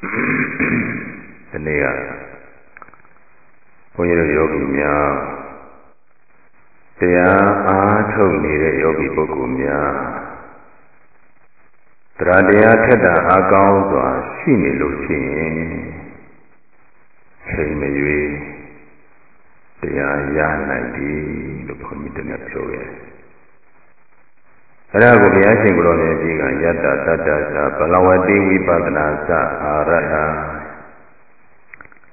ဒီနေ့ကဘုန်းကြီးတို့ယောဂီများတရားအားထုတ်နေတဲ့ယောဂီပုဂ္ဂိုလ်များတရားတရားထက်တာအကောင်းစွာရှိနေလို့ရှိရင်ချိန်မရွေးတရားရနိုင်ပြီလို့ဘုန်းကြီးတည်းကပြောခဲ့ အဲ့ဒါကိုဘုရားရှင်ကိုယ်တော်မြတ်ကြီးကယတ္တတတ္တသာဘလဝတိဝိပဿနာသအာရဟ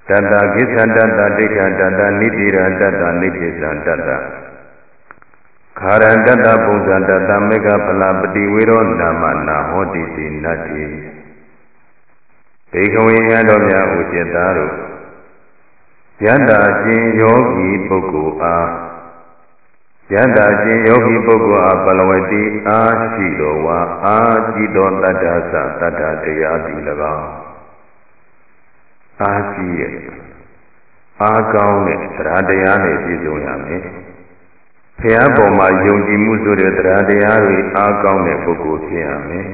တတ္တကိစ္ဆတတ္တဒိဋ္ဌတတ္တနိတိရတတ္တနိတိသတတ္တခါရတတ္တပုံဇတတ္တမေဃဖလပတိဝေရောနာမနာဟောတိတိနတ္တိဒေခဝိညာတော်များဥจิตသားတို့ယန္တာရှင်ယောဂီပုဂ္ဂိုလ်အား ယန္တာရှင်ယောဂီပုဂ္ဂိုလ်အားပလဝတိအားရှိတော်ဝါအာကြည်တော်တတ္တသတတ္တတရားသည်၎င်းအားကြီးရဲ့အားကောင်းတဲ့တရားတရားနဲ့ပြည့်စုံရမယ်။ဘုရားပေါ်မှာယုံကြည်မှုဆိုတဲ့တရားတရားတွေအားကောင်းတဲ့ပုဂ္ဂိုလ်ဖြစ်ရမယ်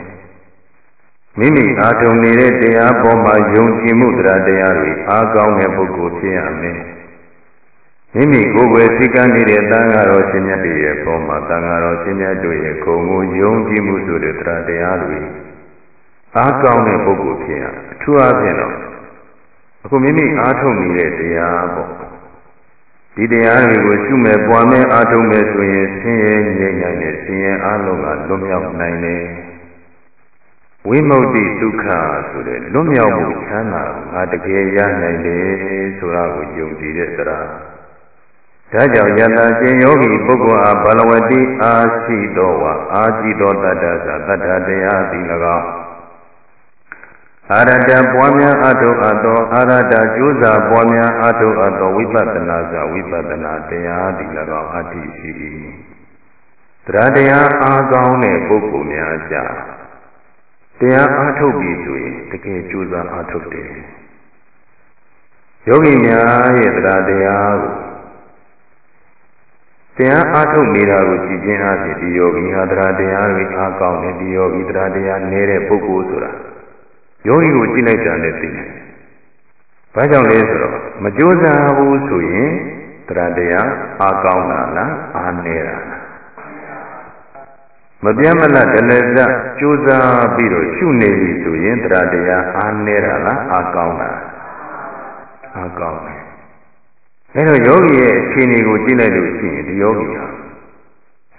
။မိမိအားထုတ်နေတဲ့တရားပေါ်မှာယုံကြည်မှုတရားတရားတွေအားကောင်းတဲ့ပုဂ္ဂိုလ်ဖြစ်ရမယ်။ မိမိကိုယ်ွယ်သိကမ်းနေတဲ့တန်ဃာတော်ရှင်မြတ်တွေရဲ့ပုံမှာတန်ဃာတော်ရှင်မြတ်တို့ရဲ့ခုံကိုယုံကြည်မှုဆိုတဲ့တရားတရားတွေအားကောင်းတဲ့ပုဂ္ဂိုလ်ဖြစ်ရအထူးအားဖြင့်တော့အခုမိမိအားထုတ်နေတဲ့တရားပေါ့ဒီတရားတွေကိုရှုမဲ့ပွားမဲ့အားထုတ်မဲ့ဆိုရင်ဆင်းရဲငြိမ်းနိုင်တဲ့ဆင်းရဲအလုံးကလွတ်မြောက်နိုင်တယ်ဝိမု ക്തി ဒုက္ခဆိုတဲ့လွတ်မြောက်မှုချမ်းသာငါတကယ်ရနိုင်တယ်ဆိုတာကိုယုံကြည်တဲ့တရား ဒါကြောင့်ယတရှင်ယောဂီပုဂ္ဂိုလ်အားဘလဝတိအာရှိတော်ဝါအာကြည်တော်တတ္တသတ္တတရားသည်၎င်းအာရတပွားများအထုအပ်သောအာရတကျိုးစာပွားများအထုအပ်သောဝိပဿနာစဝိပဿနာတရားသည်၎င်းအတ္တိရှိ၏တရားတရားအားကောင်းတဲ့ပုဂ္ဂိုလ်များကြတရားအားထုတ်ပြီဆိုရင်တကယ်ကျိုးစားအားထုတ်တယ်ယောဂီများရဲ့တရားတရားကို တရားအားထုတ်နေတာကိုကြည်ချင်းအားဖြင့်ဒီယောဂီဟာတရားတရားတွေအားကောင်းတယ်ဒီယောဂီတရားတရားနည်းတဲ့ပုဂ္ဂိုလ်ဆိုတာယောဂီကိုကြည့်လိုက်တာနဲ့သိတယ်။ဘာကြောင့်လဲဆိုတော့မကြိုးစားဘူးဆိုရင်တရားတရားအားကောင်းတာလားအားနည်းတာလားမပြတ်မလတ်တလည်းစကြိုးစားပြီးတော့ရှုနေပြီဆိုရင်တရားတရားအားနည်းတာလားအားကောင်းတာအားကောင်းတယ် အဲတော့ယောဂီရဲ့အခြေအနေကိုကြည့်လိုက်လို့ရှိရင်ဒီယောဂီဟာ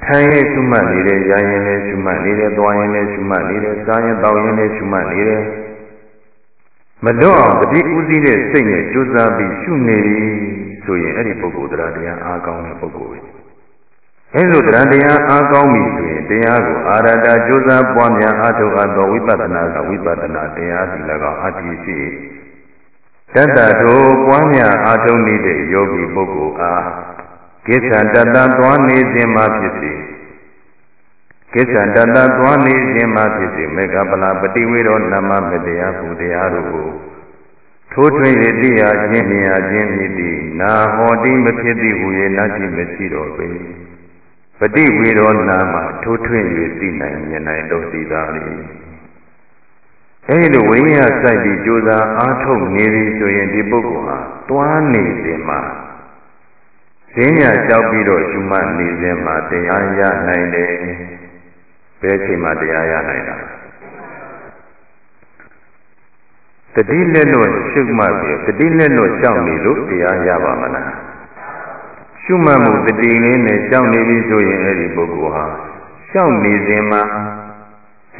ထိုင်ရင်ရှုမှတ်နေတယ်၊ရရင်လည်းရှုမှတ်နေတယ်၊သွားရင်လည်းရှုမှတ်နေတယ်၊စားရင်တောက်ရင်လည်းရှုမှတ်နေတယ်မလွတ်အောင်တတိဥစည်းတဲ့စိတ်နဲ့ကြိုးစားပြီးရှုနေပြီဆိုရင်အဲ့ဒီပုဂ္ဂိုလ်တရားတရားအားကောင်းတဲ့ပုဂ္ဂိုလ်ပဲအဲလိုတရားတရားအားကောင်းပြီဆိုရင်တရားကိုအာရတာကြိုးစားပွားများအားထုတ်အပ်သောဝိပဿနာကဝိပဿနာတရားစီ၎င်းအတ္တိရှိ တတ္တထိုပွားများအားထုတ်နေတဲ့ယောဂီပုဂ္ဂိုလ်အားကိစ္ဆတတ္တသွားနေခြင်းမှဖြစ်စေကိစ္ဆတတ္တသွားနေခြင်းမှဖြစ်စေမေဃပလာပတိဝေရောနမမတရားဘုတရားတို့ကိုထိုးထွင်းရတိယခြင်းမြင်ရခြင်းမြည်သည်နာဟောတိမဖြစ်သည်ဟူ၍နာတိမရှိတော့ပေပတိဝေရောနာမထိုးထွင်း၍သိနိုင်မြင်နိုင်တော့သည်သာလေ အဲဒီလိုဝိညာဉ်စိုက်ပြီးကြိုးစားအားထုတ်နေပြီဆိုရင်ဒီပုဂ္ဂိုလ်ဟာတွားနေတယ်မှာဈဉ္ညာလျှောက်ပြီးတော့ရှုမှတ်နေစဉ်မှာတရားရနိုင်တယ်ဘယ်ချိန်မှတရားရနိုင်တာတတိလက်လို့ရှုမှတ်ပြီးတတိလက်လို့ကြောက်နေလို့တရားရပါမလားရှုမှတ်မှုတတိလေးနဲ့ကြောက်နေပြီဆိုရင်အဲ့ဒီပုဂ္ဂိုလ်ဟာကြောက်နေစဉ်မှာ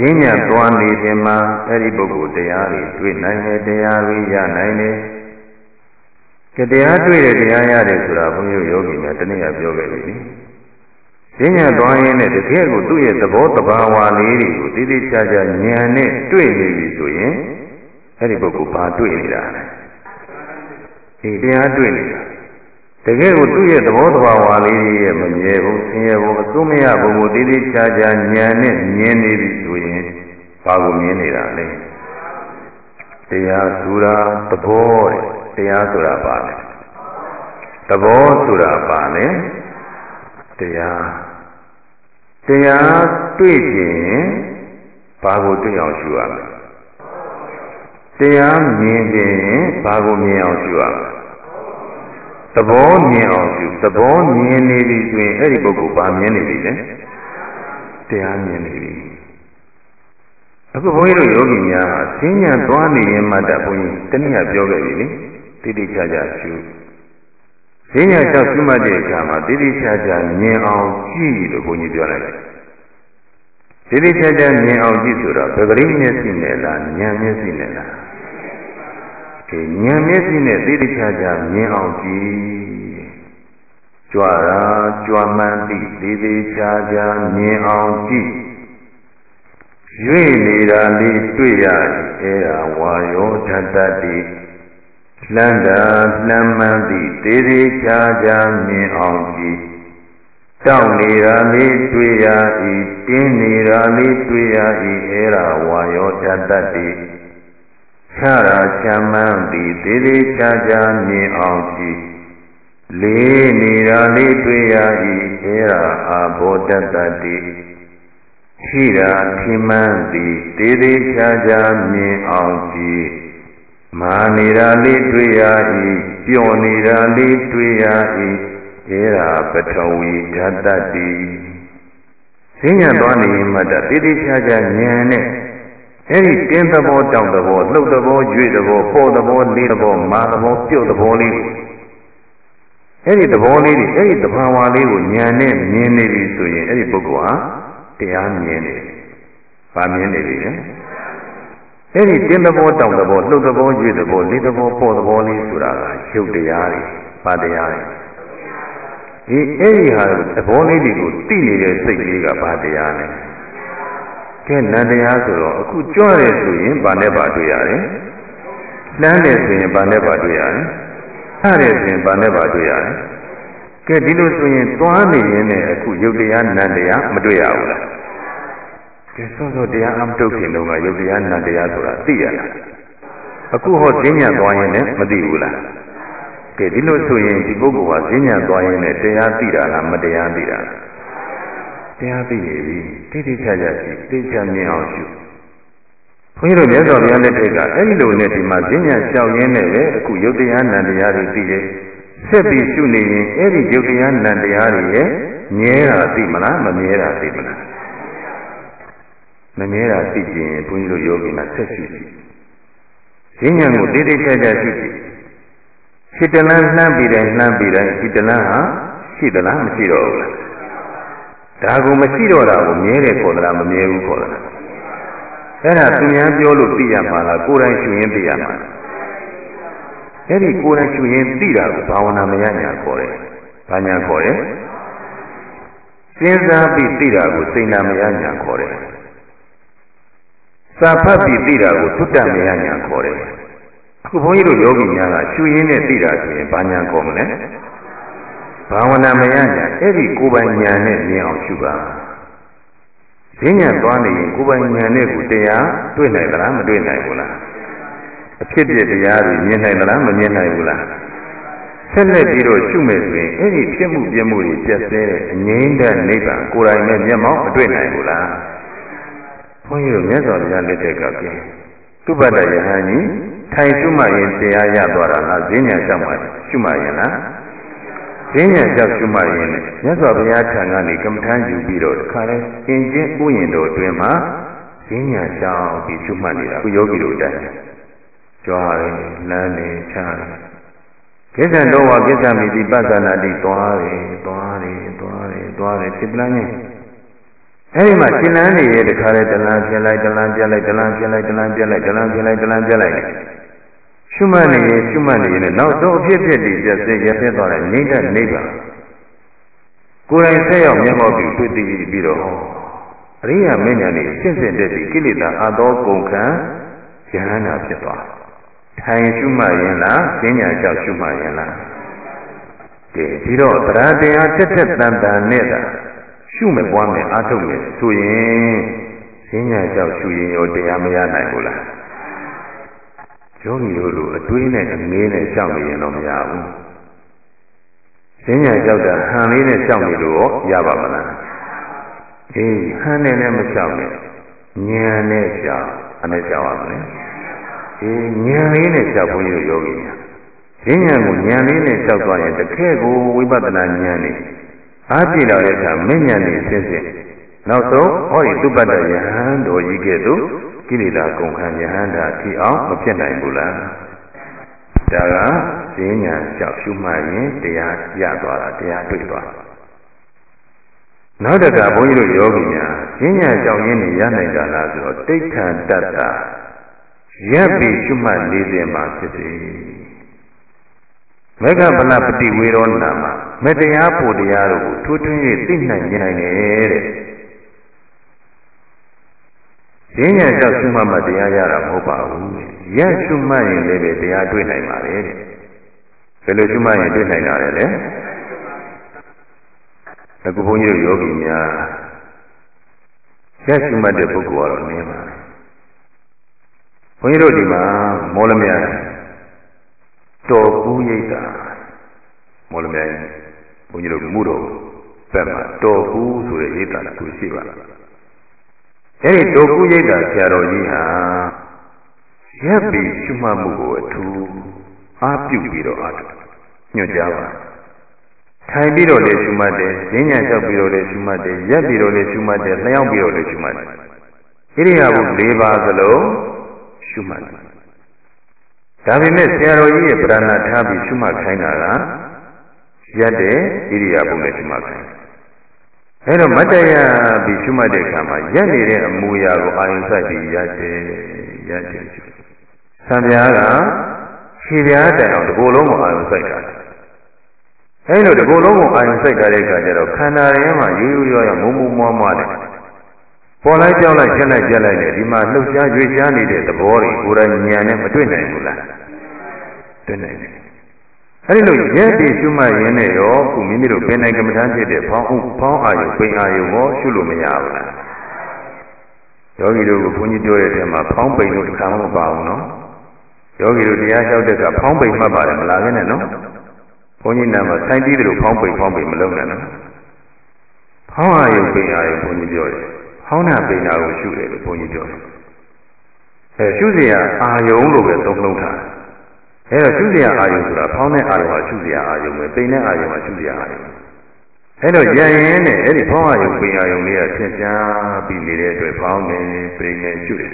ဈဉ္ညာသွားနေစဉ်မှာအဲ့ဒီပုဂ္ဂိုလ်တရားတွေတွေ့နိုင်တယ်တရားတွေရနိုင်တယ်ကတရားတွေ့တယ်တရားရတယ်ဆိုတာဘုန်းကြီးယောဂီများတနည်းအားပြောခဲ့ပြီ။ဉာဏ်သွားရင်းနဲ့တကယ်ကိုသူ့ရဲ့သဘောတဘာဝလေးတွေကိုတိတိကျကျဉာဏ်နဲ့တွေ့နေပြီဆိုရင်အဲ့ဒီပုဂ္ဂိုလ်ဘာတွေ့နေတာလဲ။ဒီတရားတွေ့နေတာ တကယ်ကိုသူ့ရဲ့သဘောတဘာဝလေးတွေရဲ့မမြဲဘူးဆင်းရဲဘူးအစိုးမရဘူးကိုတိတိကျကျဉာဏ်နဲ့မြင်နေပြီဆိုရင်ဘာကိုမြင်နေတာလဲ။တရားဆိုတာသဘောတဲ့တရားဆိုတာပါလေသဘောဆိုတာပါလေတရားတရားတွေ့ခြင်းဘာကိုတွေ့အောင်ရှုရမလဲသတရားမြင်ခြင်းဘာကိုမြင်အောင်ရှုရမလဲ သဘောမြင်အောင်ရှုသဘောမြင်နေပြီဆိုရင်အဲ့ဒီပုဂ္ဂိုလ်ဘာမြင်နေပြီလဲတရားမြင်နေပြီအခုဘုန်းကြီးတို့ယောဂီများဟာဈဉ္ညာသွားနေရင်မှတဘုန်းကြီးတနည်းပြောခဲ့ပြီလေတိတိကျကျရှုဈဉ္ညာကြောင့်ရှုမှတ်တဲ့အခါမှာတိတိကျကျမြင်အောင်ကြည့်လို့ဘုန်းကြီးပြောလိုက်တယ်တိတိကျကျမြင်အောင်ကြည့်ဆိုတော့သတိမျက်စိနဲ့လားဉာဏ်မျက်စိနဲ့လား ဒီဉာဏ်မျက်စိနဲ့တိတိကျကျမြင်အောင်ကြည့်ကြွားတာကြွားမှန်းသည့်တိတိကျကျမြင်အောင်ကြည့်ရွေ့နေတာလေးတွေ့ရအဲဒါဝါယောဓာတ္တိလှမ်းတာလှမ်းမှန်းသည့်တိတိကျကျမြင်အောင်ကြည့်တောက်နေတာလေးတွေ့ရ၏တင်းနေတာလေးတွေ့ရ၏အဲဒါဝါယောဓာတ္တိ ခြားရာချမ်းမှန်းသည်သေးသေးချာချာမြင်အောင်ကြည့်လေးနေတာလေးတွေ့ရ၏အဲရာအာဘောတတတိရှိရာထိမှန်းသည်သေးသေးချာချာမြင်အောင်ကြည့်မာနေတာလေးတွေ့ရ၏ပျော်နေတာလေးတွေ့ရ၏အဲရာပထဝီဓာတတိဈဉ္ညာသွားနေမှတသေးသေးချာချာဉာဏ်နဲ့ အဲ့ဒီတင်းသဘောတောင့်သဘောလှုပ်သဘောရွေ့သဘောပေါ်သဘောလေးသဘောမာသဘောပြုတ်သဘောလေးကိုအဲ့ဒီသဘောလေးတွေအဲ့ဒီသဘာဝလေးကိုဉာဏ်နဲ့မြင်နေပြီဆိုရင်အဲ့ဒီပုဂ္ဂိုလ်ဟာတရားမြင်နေတယ်။ဘာမြင်နေပြီလဲ။အဲ့ဒီတင်းသဘောတောင့်သဘောလှုပ်သဘောရွေ့သဘောလေးသဘောပေါ်သဘောလေးဆိုတာကရုပ်တရားတွေဘာတရားတွေဒီအဲ့ဒီဟာသဘောလေးတွေကိုသိနေတဲ့စိတ်လေးကဘာတရားလဲ။ ကဲနန္တရားဆိုတော့အခုကြွတယ်ဆိုရင်ဗာနဲ့ပါတွေ့ရတယ်။လှမ်းတယ်ဆိုရင်ဗာနဲ့ပါတွေ့ရတယ်။ဟတယ်ဆိုရင်ဗာနဲ့ပါတွေ့ရတယ်။ကဲဒီလိုဆိုရင်သွားနေရင်လည်းအခုယုတ်တရားနန္တရားမတွေ့ရဘူးလား။ကဲစောစောတရားအမတုတ်ခင်တုန်းကယုတ်တရားနန္တရားဆိုတာသိရလား။အခုဟောဈဉ္ညာသွားရင်လည်းမသိဘူးလား။ကဲဒီလိုဆိုရင်ဒီပုဂ္ဂိုလ်ဟာဈဉ္ညာသွားရင်လည်းတရားသိတာလားမတရားသိတာလား။ တရားသိနေပြီတိတိကျကျရှိသိချမြင်အောင်ရှုဘုန်းကြီးတို့မြတ်စွာဘုရားလက်ထက်ကအဲ့ဒီလိုနဲ့ဒီမှာဈဉ္ညာလျှောက်ရင်းနဲ့ပဲအခုယုတ်တရားနံတရားတွေသိတယ်ဆက်ပြီးရှုနေရင်အဲ့ဒီယုတ်တရားနံတရားတွေရဲ့မြဲတာသိမလားမမြဲတာသိမလားမမြဲတာသိခြင်းဘုန်းကြီးတို့ယောဂီနာဆက်ရှုရှိဈဉ္ညာကိုတိတိကျကျရှုကြည့်စိတ္တလန်းလှမ်းပြီးတိုင်းလှမ်းပြီးတိုင်းစိတ္တလန်းဟာရှိသလားမရှိတော့ဘူးလား ဒါကိုမရှိတော့တာကိုမြဲတယ်ခေါ်သလားမမြဲဘူးခေါ်သလားအဲ့ဒါသူများပြောလို့သိရမှာလားကိုယ်တိုင်ရှင်ရင်သိရမှာအဲ့ဒီကိုယ်တိုင်ရှင်ရင်သိတာကိုဘာဝနာမရညာခေါ်တယ်ဘာညာခေါ်တယ်စဉ်းစားပြီးသိတာကိုစိတ်နာမရညာခေါ်တယ်စာဖတ်ပြီးသိတာကိုသုတ္တမရညာခေါ်တယ်အခုဘုန်းကြီးတို့ယောဂီများကရှင်ရင်နဲ့သိတာဆိုရင်ဘာညာခေါ်မလဲ ဘာဝနာမရညာအဲ့ဒီကိုယ်ပိုင်ညာနဲ့မြင်အောင်ရှုပါဈဉ္ညာသွားနေရင်ကိုယ်ပိုင်ညာနဲ့ကိုတရားတွေ့နိုင်သလားမတွေ့နိုင်ဘူးလားအဖြစ်ပြတရားတွေမြင်နိုင်သလားမမြင်နိုင်ဘူးလားဆက်လက်ပြီးတော့ရှုမယ်ဆိုရင်အဲ့ဒီဖြစ်မှုပြမှုတွေပြည့်စဲတဲ့အငြိမ့်တဲ့နိဗ္ဗာန်ကိုယ်တိုင်နဲ့မျက်မှောက်မတွေ့နိုင်ဘူးလားဘုန်းကြီးတို့မြတ်စွာဘုရားလက်ထက်ကပြင်းသုဘတယဟန်ကြီးထိုင်ရှုမှရင်တရားရသွားတာလားဈဉ္ညာရှောက်မှရှုမှရင်လား ဈဉ္ညာကြောက်ရှုမှတ်ရင်မြတ်စွာဘုရားထံကနေကမ္မထမ်းယူပြီးတော့ခါလဲအင်ချင်းဥယျင်တော်အတွင်းမှာဈဉ္ညာရှောက်ပြီးရှုမှတ်နေတာခုယောဂီတို့တိုင်းကြွားတယ်လမ်းတယ်ချားတယ်ကိစ္စတော်ဝကိစ္စမိတိပဿနာတိသွားတယ်သွားတယ်သွားတယ်သွားတယ်စိပ္ပလန်းချင်းအဲဒီမှာရှင်းလန်းနေရဲ့တခါလဲတလန်းပြလိုက်တလန်းပြလိုက်တလန်းပြလိုက်တလန်းပြလိုက်တလန်းပြလိုက်တလန်းပြလိုက် ရှုမှတ်နေရင်ရှုမှတ်နေရင်နောက်ဆုံးအဖြစ်ဖြစ်တည်ပြည့်ရဖြစ်သွားတဲ့ငြိမ့်တဲ့နိဗ္ဗာန်ကိုယ်တိုင်ဆက်ရောက်မျက်မှောက်ပြီးတွေ့သိပြီးတော့အရိယာမင်းညာနေစင့်စင့်တက်ပြီးကိလေသာအသောကုန်ခံယဟန္တာဖြစ်သွားထိုင်ရှုမှတ်ရင်လားဈဉ္ညာကြောက်ရှုမှတ်ရင်လားကဲဒီတော့တရားတရားတက်တက်တန်တန်နဲ့တာရှုမဲ့ပွားမဲ့အားထုတ်မဲ့ဆိုရင်ဈဉ္ညာကြောက်ရှုရင်ရောတရားမရနိုင်ဘူးလား ယောဂီတို့လိုအတွေးနဲ့အငေးနဲ့ရှောက်နေရင်တော့မရဘူး။ဈဉ္ညာကြောက်တာဟန်လေးနဲ့ရှောက်နေလို့ရောရပါမလား။အေးဟန်နဲ့လည်းမရှောက်နဲ့ဉာဏ်နဲ့ရှောက်အနေရှောက်ရမလဲ။အေးဉာဏ်လေးနဲ့ကြောက်ဘုန်းကြီးတို့ယောဂီများဈဉ္ဉံကိုဉာဏ်လေးနဲ့ကြောက်သွားရင်တကယ်ကိုဝိပဿနာဉာဏ်နဲ့အားပြည့်လာတဲ့အခါမဉဏ်နဲ့ဆင်းဆင်းနောက်ဆုံးဟောဒီသုပတ္တယဟန်တော်ကြီးကဲ့သို့ ကိလေသာကုန်ခံယဟန်တာဖြစ်အောင်မဖြစ်နိုင်ဘူးလားဒါကဈဉ္ဉံကြောက်ရှုမှတ်ရင်တရားရသွားတာတရားတွေ့သွားတာနောက်တကဘုန်းကြီးတို့ယောဂီများဈဉ္ညာကြောင့်ရင်းနေရနိုင်တာလားဆိုတော့တိဋ္ဌံတတ္တာရပ်ပြီးရှုမှတ်နေတယ်မှာဖြစ်စေမေဃဗလပတိဝေရောနာမှာမတရားဖို့တရားတို့ကိုထိုးထွင်း၍သိနိုင်နိုင်တယ်တဲ့ ဈဉ္ညာကြောင့်ရှုမှတ်မှတရားရတာမဟုတ်ပါဘူးရပ်ရှုမှတ်ရင်လည်းတရားတွေ့နိုင်ပါတယ်တဲ့ဘယ်လိုရှုမှတ်ရင်တွေ့နိုင်တာလဲအခုဘုန်းကြီးတို့ယောဂီများရက်ရှိမှတ်တဲ့ပုဂ္ဂိုလ်ကတော့နည်းပါဘုန်းကြီးတို့ဒီမှာမောလမြတော်ကူးရိတ်တာမောလမြဘုန်းကြီးတို့မှုတော်ဘက်မှာတော်ကူးဆိုတဲ့ရိတ်တာတစ်ခုရှိပါလား အဲဒီတော်ကူးရိတ်တာဆရာတော်ကြီးဟာရက်ပြီးရှိမှတ်မှုကိုအထူးအားပြုပြီးတော့အားညွှန်ကြားပါထိုင်ပြီးတော့လည်းရှုမှတ်တယ်၊ဈဉ္ညာလျှောက်ပြီးတော့လည်းရှုမှတ်တယ်၊ရက်ပြီးတော့လည်းရှုမှတ်တယ်၊လျှောက်ပြီးတော့လည်းရှုမှတ်တယ်။ဣရိယာပု၄ပါးစလုံးရှုမှတ်တယ်။ဒါပေမဲ့ဆရာတော်ကြီးရဲ့ပြဏာထားပြီးရှုမှတ်ခိုင်းတာကရက်တဲ့ဣရိယာပုနဲ့ရှုမှတ်ခိုင်းတယ်။ အဲတော့မတ္တယပြီးရှုမှတ်တဲ့အခါမှာရက်နေတဲ့အမူအရာကိုအာရုံစိုက်ပြီးရက်တယ်ရက်တယ်ရှု။ဆံပြားကခြေပြားတိုင်အောင်ဒီကိုယ်လုံးကိုအာရုံစိုက်တာ။အဲလိုတကူလုံးကိုအာရုံစိုက်ထားတဲ့အခါကျတော့ခန္ဓာရင်းမှာရိုးရိုးရောရမုံမုံမွားမွားတယ်ပေါ်လိုက်ပြောင်းလိုက်ချက်လိုက်ပြက်လိုက်နဲ့ဒီမှာလှုပ်ရှားရွေ့ရှားနေတဲ့သဘောတွေကိုယ်တိုင်ဉာဏ်နဲ့မတွေ့နိုင်ဘူးလားတွေ့နိုင်တယ် အဲ့ဒီလိုရဲ့တည်ရှုမှတ်ရင်းနဲ့ရောခုမိမိတို့ပင်နိုင်ကမ္မထမ်းဖြစ်တဲ့ဖောင်းဥဖောင်းအာယုပင်အာယုရောရှုလို့မရဘူးလားယောဂီတို့ကဘုန်းကြီးပြောတဲ့အချိန်မှာဖောင်းပိန်လို့တစ်ခါမှမပါဘူးနော်ယောဂီတို့တရားလျှောက်တဲ့ကဖောင်းပိန်မှတ်ပါတယ်မလားခင်းနဲ့နော်ဘုန်းကြီးနာမှာဆိုင်ပြီးတယ်လို့ဖောင်းပိန်ဖောင်းပိန်မလုပ်နဲ့နော်ဖောင်းအာယုပင်အာယုဘုန်းကြီးပြောတယ်ဖောင်းနာပင်နာကိုရှုတယ်လို့ဘုန်းကြီးပြောတယ်အဲရှုစရာအာယုံလို့ပဲသုံးလုံးထားတယ် အဲတော့ရှုစရာအာယုံဆိုတာဖောင်းတဲ့အာယုံကရှုစရာအာယုံပဲပိန်တဲ့အာယုံကရှုစရာအာယုံအဲတော့ရရင်နဲ့အဲ့ဒီဖောင်းအာယုံပိန်အာယုံလေးကဆင်ပြားပြီးနေတဲ့အတွက်ဖောင်းနေပိန်နေရှုတယ်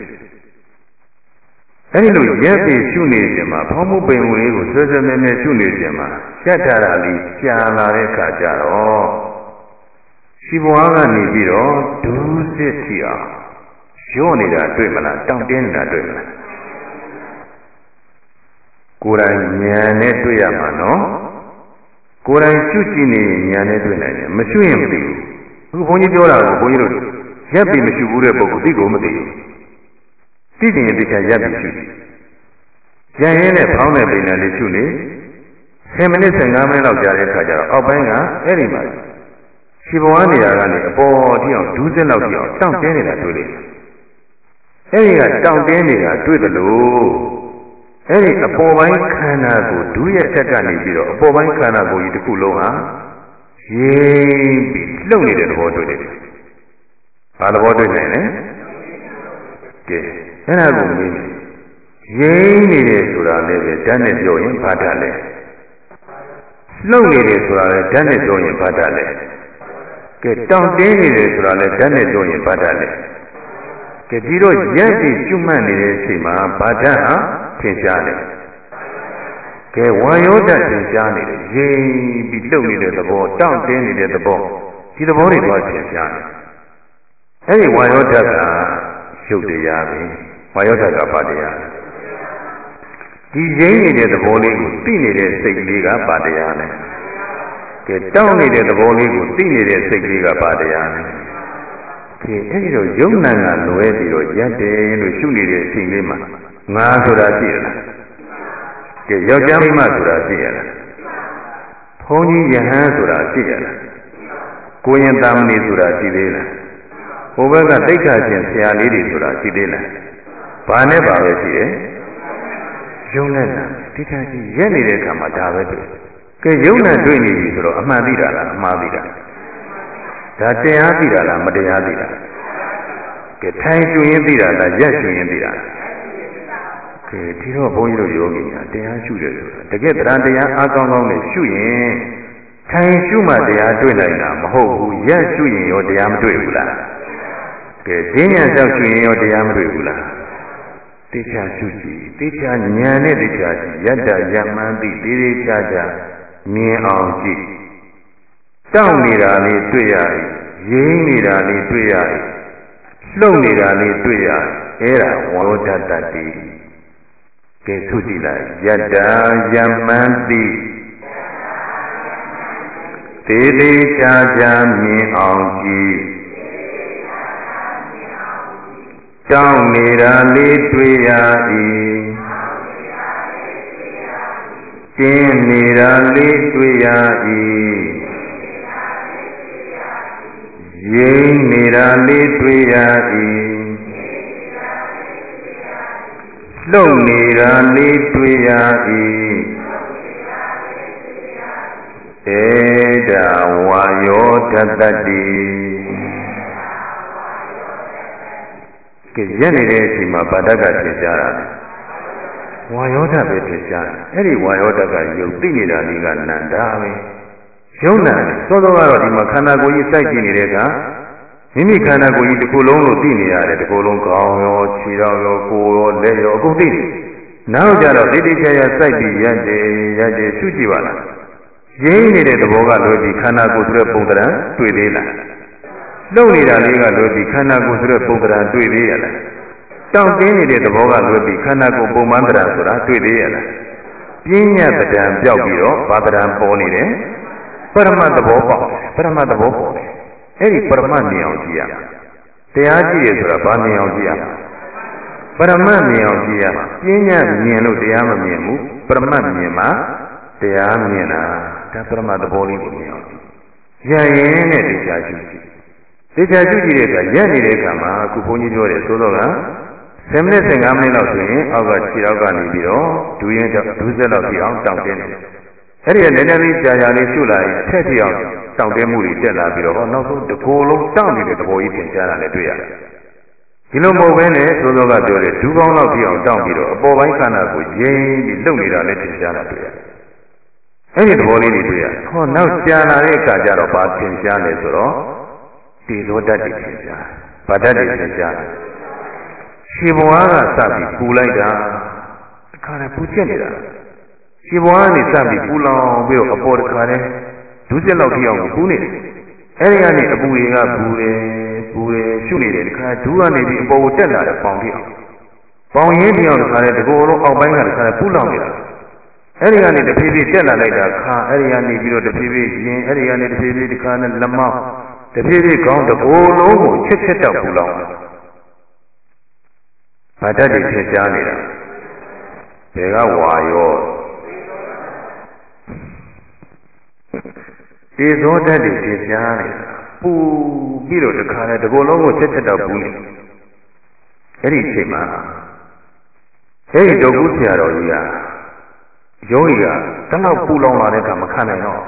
အဲ့ဒီလိုရက်ပြီးရှုနေခြင်းမှာဖောင်းမှုပိန်ဝင်လေးကိုဆွဲဆွဲမဲမဲရှုနေခြင်းမှာဖြတ်ထားတာလေးကြာလာတဲ့အခါကျတော့ရှိဘွားကနေပြီးတော့ဒုစစ်တီအောင်ရော့နေတာတွေ့မလားတောင့်တင်းနေတာတွေ့မလား ကိုယ်တိုင်ဉာဏ်နဲ့တွေ့ရမှာနော်ကိုယ်တိုင်ရှုကြည့်နေဉာဏ်နဲ့တွေ့နိုင်တယ်မရှုရင်မသိဘူးအခုဘုန်းကြီးပြောတာကိုဘုန်းကြီးတို့ရက်ပြီးမရှုဘူးတဲ့ပုဂ္ဂိုလ်သိကိုမသိဘူးသိတယ်သိချာရပ်ပြီးရှုရရင်နဲ့ဖောင်းတဲ့ပိန်နဲ့လေးရှုနေ10မိနစ်15မိနစ်လောက်ကြာတဲ့အခါကျတော့အောက်ပိုင်းကအဲ့ဒီမှာခြေပေါ်နေရာကနေအပေါ်ထိအောင်ဒူးစစ်လောက်ထိအောင်တောင့်တင်းနေတာတွေ့လိမ့်မယ်အဲ့ဒီကတောင့်တင်းနေတာတွေ့တယ်လို့ အဲ့ဒီအပေါ်ပိုင်းခန္ဓာကိုဒူးရဲ့တက်ကနေပြီးတော့အပေါ်ပိုင်းခန္ဓာကိုကြီးတစ်ခုလုံးဟာရင်းပြီးလှုပ်နေတဲ့သဘောတွေ့တယ်။ဘာသဘောတွေ့နိုင်လဲ။ကဲအဲ့ဒါကိုမေးတယ်ရင်းနေတယ်ဆိုတာလည်းပဲဓာတ်နဲ့ပြောရင်ဘာဓာတ်လဲလှုပ်နေတယ်ဆိုတာလည်းဓာတ်နဲ့ပြောရင်ဘာဓာတ်လဲကဲတောင့်တင်းနေတယ်ဆိုတာလည်းဓာတ်နဲ့ပြောရင်ဘာဓာတ်လဲကဲဒီတော့ရက်စီကျွမှတ်နေတဲ့အချိန်မှာဘာဓာတ်ဟာ ထင်ရှားတယ်ကဲဝါယောဓာတ်ထင်ရှားနေတယ်ရင်းပြီးလှုပ်နေတဲ့သဘောတောင့်တင်းနေတဲ့သဘောဒီသဘောတွေကထင်ရှားတယ်အဲဒီဝါယောဓာတ်ကရုပ်တရားပဲဝါယောဓာတ်ကပါတရားဒီရင်းနေတဲ့သဘောလေးကိုသိနေတဲ့စိတ်ကလေးကပါတရားနဲ့ကဲတောင်းနေတဲ့သဘောလေးကိုသိနေတဲ့စိတ်ကလေးကပါတရားနဲ့ကဲအဲ့ဒီတော့ယုံနာကလွဲပြီးတော့ရက်တယ်လို့ရှုနေတဲ့အချိန်လေးမှာ ငါဆိုတာရှိရလားကဲယောက်ျားမိန်းမဆိုတာရှိရလားဘုန်းကြီးယဟန်ဆိုတာရှိရလားကိုရင်တာမဏေဆိုတာရှိသေးလားဟိုဘက်ကတိတ်ခါချင်းဆရာလေးတွေဆိုတာရှိသေးလားဘာနဲ့ပါပဲရှိတယ်ယုံနဲ့နာတိထကြီးရက်နေတဲ့အခါမှာဒါပဲတွေ့ကဲယုံနဲ့တွေ့နေပြီဆိုတော့အမှန်သိတာလားအမှားသိတာဒါတရားသိတာလားမတရားသိတာကဲထိုင်ရှင်ရင်သိတာလားရက်ရှင်ရင်သိတာက ကဲဒီတော့ဘုန်းကြီးတို့ယောဂီများတရားရှုတယ်ဆိုတာတကယ်တရားတရားအားကောင်းကောင်းနဲ့ရှုရင်ထိုင်ရှုမှတရားတွေ့နိုင်တာမဟုတ်ဘူးရက်ရှုရင်ရောတရားမတွေ့ဘူးလားကဲဈဉ္ညာလျှောက်ရှုရင်ရောတရားမတွေ့ဘူးလားတေချာရှုကြည့်တေချာဉာဏ်နဲ့တေချာကြည့်ယတ္တယမန်တိသေးသေးချာချာမြင်အောင်ကြည့်တောင့်နေတာလေးတွေ့ရတယ်ရင်းနေတာလေးတွေ့ရတယ်လှုပ်နေတာလေးတွေ့ရတယ်အဲ့ဒါဝရောဒတ္တတိ ကဲသုတိလိုက်ယတ္တယမန်တိသေးသေးချာချာမြင်အောင်ကြည့်ကြောင်းနေတာလေးတွေ့ရ၏ကျင်းနေတာလေးတွေ့ရ၏ရင်းနေတာလေးတွေ့ရ၏ လှုပ်နေတာလေးတွေ့ရ၏ဧဒါဝါယောတတ္တိကဲရက်နေတဲ့အချိန်မှာဗာဒကသင်ကြားတာဝါယောဓပဲသင်ကြားတယ်အဲ့ဒီဝါယောဓကယုတ်သိနေတာလေးကနန္ဒာပဲယုံနာစောစောကတော့ဒီမှာခန္ဓာကိုယ်ကြီးစိုက်ကြည့်နေတဲ့အခါ မိမိခန္ဓာကိုယ်ကြီးတစ်ခုလုံးလို့သိနေရတယ်တစ်ခုလုံးခေါင်းရောခြေရောရောကိုယ်ရောလက်ရောအကုန်သိနေနောက်ကြတော့တိတိကျကျစိုက်ပြီးရက်တယ်ရက်တယ်ရှုကြည့်ပါလားရင်းနေတဲ့သဘောကလွယ်ပြီးခန္ဓာကိုယ်ဆိုတဲ့ပုံသဏ္ဍာန်တွေ့သေးလားလှုပ်နေတာလေးကလွယ်ပြီးခန္ဓာကိုယ်ဆိုတဲ့ပုံသဏ္ဍာန်တွေ့သေးရလားတောင့်တင်းနေတဲ့သဘောကလွယ်ပြီးခန္ဓာကိုယ်ပုံမှန်သဏ္ဍာန်ဆိုတာတွေ့သေးရလားပြင်းညတ်သဏ္ဍာန်ပြောက်ပြီးတော့ဘာသဏ္ဍာန်ပေါ်နေတယ်ပရမတ်သဘောပေါက်ပရမတ်သဘောပေါ်တယ် အဲ့ဒီပရမတ်မြင်အောင်ကြည့်ရတရားကြည့်ရဆိုတာဘာမြင်အောင်ကြည့်ရပရမတ်မြင်အောင်ကြည့်ရပြင်းညတ်မြင်လို့တရားမမြင်ဘူးပရမတ်မြင်မှတရားမြင်တာဒါပရမတ်သဘောလေးကိုမြင်အောင်ကြည့်ရရင်နဲ့တရားကြည့်ကြည့်တရားကြည့်ကြည့်တဲ့အခါရက်နေတဲ့အခါမှာအခုဘုန်းကြီးပြောတယ်သို့တော့က10မိနစ်15မိနစ်လောက်ဆိုရင်အောက်ကခြေထောက်ကနေပြီးတော့ဒူးရင်ဒူးဆက်လောက်ပြအောင်တောင့်တင်းတယ် အဲ့ဒီနည်းနည်းလေးကြာကြာလေးရှုလာရင်အထက်ထိအောင်တောင့်တင်းမှုတွေတက်လာပြီးတော့နောက်ဆုံးတစ်ကိုယ်လုံးတောင့်နေတဲ့သဘောကြီးသင်ကြားတာလည်းတွေ့ရတယ်ဒီလိုမဟုတ်ဘဲနဲ့သို့တော့ကပြောတယ်ဒူးကောင်းလောက်ပြအောင်တောင့်ပြီးတော့အပေါ်ပိုင်းခန္ဓာကိုရင်းပြီးလှုပ်နေတာလည်းသင်ကြားတာတွေ့ရတယ်အဲ့ဒီသဘောလေးတွေတွေ့ရဟောနောက်ကြာလာတဲ့အခါကျတော့ဘာသင်ကြားလဲဆိုတော့တေဇောတတ်တွေသင်ကြားဘာတတ်တွေသင်ကြားရှင်ဘဝကစပြီးပူလိုက်တာအခါနဲ့ပူချက်နေတာ ရှင်ဘဝကနေစပြီးပူလောင်ပြီးတော့အပေါ်တစ်ခါနဲ့ဒုစက်လောက်ထိအောင်ပူနေတယ်အဲဒီကနေအပူတွေကပူတယ်ပူတယ်ရှုနေတယ်ဒီခါဒူးကနေပြီးအပေါ်ကိုတက်လာတယ်ပေါင်ထိအောင်ပေါင်ရင်းပြောင်းတစ်ခါနဲ့တကောလုံးအောက်ပိုင်းကတစ်ခါနဲ့ပူလောင်နေတာအဲ့ဒီကနေတဖြည်းဖြည်းတက်လာလိုက်တာခါအဲ့ဒီကနေပြီးတော့တဖြည်းဖြည်းရင်အဲ့ဒီကနေတဖြည်းဖြည်းဒီခါနဲ့လက်မောက်တဖြည်းဖြည်းကောင်းတကိုယ်လုံးကိုချက်ချက်တောက်ပူလောင်တာဗာတတ်တွေထည့်ရှားနေတာဘယ်ကဝါရော ဒီဇောတတ်တွေထည့်ရှားနေတာပူပြီးတော့တခါနဲ့တကိုယ်လုံးကိုချက်ချက်တောက်ပူနေအဲ့ဒီအချိန်မှာအဲ့ဒီဒုက္ခဆရာတော်ကြီးကယောဂီကတလောက်ပူလောင်လာတဲ့အခါမခံနိုင်တော့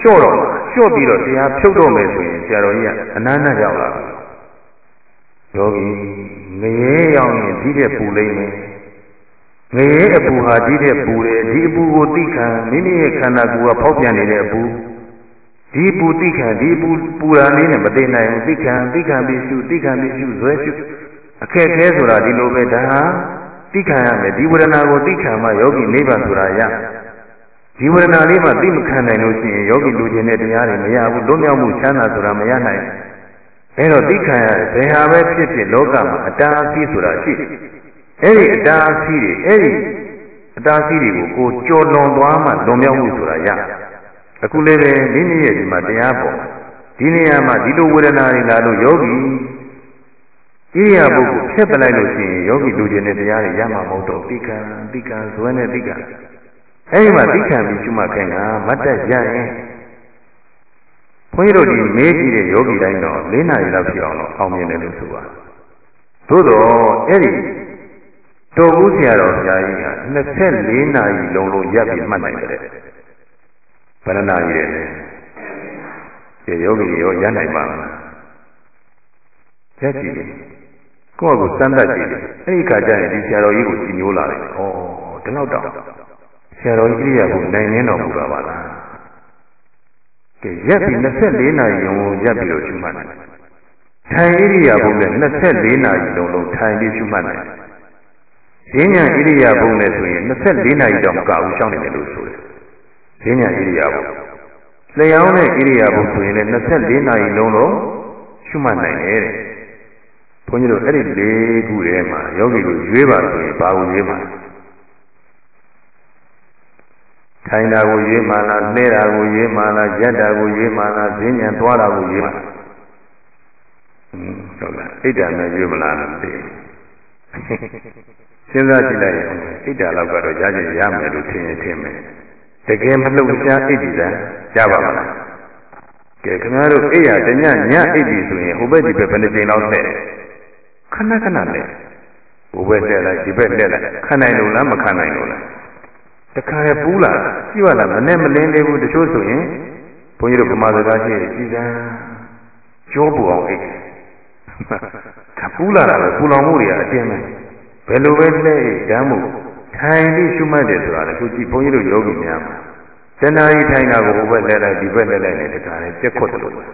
လျှော့တော့လျှော့ပြီးတော့တရားဖြုတ်တော့မယ်ဆိုရင်ဆရာတော်ကြီးကအနန္တရောက်လာပြီယောဂီငရဲရောက်ရင်ဒီတဲ့ပူလိမ့်မယ်ငရဲအပူဟာဒီတဲ့ပူတယ်ဒီအပူကိုသိခံမိမိရဲ့ခန္ဓာကိုယ်ကဖောက်ပြန်နေတဲ့အပူ ဒီပူသိခံဒီပူပူတာလေးနဲ့မသိနိုင်ဘူးသိခံသိခံပြီးရှုသိခံပြီးရှုဇွဲရှုအခက်ခဲဆိုတာဒီလိုပဲဒါဟာသိခံရမယ်ဒီဝေဒနာကိုသိခံမှယောဂီနိဗ္ဗာန်ဆိုတာရဒီဝေဒနာလေးမှသိမခံနိုင်လို့ရှိရင်ယောဂီလူကျင်တဲ့တရားတွေမရဘူးလွတ်မြောက်မှုချမ်းသာဆိုတာမရနိုင်အဲတော့သိခံရဘယ်ဟာပဲဖြစ်ဖြစ်လောကမှာအတားအဆီးဆိုတာရှိတယ်အဲဒီအတားအဆီးတွေအဲဒီအတားအဆီးတွေကိုကိုကြော်လွန်သွားမှလွန်မြောက်မှုဆိုတာရ အခုလည်းပဲမိမိရဲ့ဒီမှာတရားပေါ်ဒီနေရာမှာဒီလိုဝေဒနာတွေလာလို့ယောဂီဣရိယာပုဂ္ဂိုလ်ဖြစ်ပလိုက်လို့ရှိရင်ယောဂီလူကျင်တဲ့တရားတွေရမှာမဟုတ်တော့တိကံတိကံဇွဲနဲ့တိကံအဲဒီမှာတိခံပြီးရှုမှတ်ခိုင်းတာမတ်တက်ရရင်ဘုန်းကြီးတို့ဒီမေးကြည့်တဲ့ယောဂီတိုင်းတော့၄နာရီလောက်ဖြစ်အောင်တော့အောင်မြင်တယ်လို့ဆိုပါသို့တော့အဲ့ဒီတော်ဘူးဆရာတော်ဘုရားကြီးက24နာရီလုံးလုံးရပ်ပြီးမှတ်နိုင်တယ် ဘယ်နှနာရီလဲဒီယောဂီရောရနိုင်ပါမလားရက်ကြည့်လေကိုယ့်အကူစမ်းသပ်ကြည့်တယ်အဲ့ဒီခါကျရင်ဒီဆရာတော်ကြီးကိုကြည်ညိုလာတယ်ဩဒီလောက်တော့ဆရာတော်ကြီးဣရိယာပုနိုင်နေတော်မူတာပါလားကဲရက်ပြီး24နာရီလုံးရက်ပြီးတော့ရှုမှတ်တယ်ထိုင်ဣရိယာပုနဲ့24နာရီလုံးလုံးထိုင်ပြီးရှုမှတ်တယ်ဈဉ္ညာဣရိယာပုနဲ့ဆိုရင်24နာရီတော့မကဘူးရှောင်းနေတယ်လို့ဆိုတယ် ဈဉ္ညာဣရိယာပုလျှောင်းတဲ့ဣရိယာပုဆိုရင်လည်း24နာရီလုံးလုံးရှုမှတ်နိုင်တယ်တဲ့ဘုန်းကြီးတို့အဲ့ဒီ၄ခုထဲမှာယောဂီတို့ရွေးပါဆိုရင်ဘာကိုရွေးမှာထိုင်တာကိုရွေးမှလားနှဲတာကိုရွေးမှလားရက်တာကိုရွေးမှလားဈဉ္ဉံသွားတာကိုရွေးမှလားဟုတ်လားဣဒ္ဓနဲ့ရွေးမလားမသိဘူးစဉ်းစားကြည့်လိုက်ရင်ဣဒ္ဓလောက်ကတော့ရကြရမယ်လို့ထင်ရင်ထင်မယ် တကယ်မလှုပ်ရှားဣဒ္ဓသာရပါမလားကဲခင်ဗျားတို့အိယာတညညအိပ်ပြီဆိုရင်ဟိုဘက်ဒီဘက်ဘယ်နှကြိမ်လောက်လှည့်ခဏခဏလှည့်ဟိုဘက်လှည့်လိုက်ဒီဘက်လှည့်လိုက်ခံနိုင်လို့လားမခံနိုင်လို့လားတခါရပူးလာကြည့်ရလားမနဲ့မလင်းသေးဘူးတချို့ဆိုရင်ဘုန်းကြီးတို့ဗမာစကားရှိတယ်ကြည်စမ်းကြောပူအောင်အိတ်ဒါပူးလာတာပဲပူလောင်မှုတွေကအတင်းပဲဘယ်လိုပဲလှည့်ဓာတ်မှု ထိုင်ပြီးရှုမှတ်တယ်ဆိုတာလေခုကြည့်ဘုန်းကြီးတို့ယောဂီများမှာတဏှာကြီးထိုင်တာကိုဟိုဘက်လဲလိုက်ဒီဘက်လဲလိုက်နေတခါလေကြက်ခွတ်တယ်လို့ဘုန်း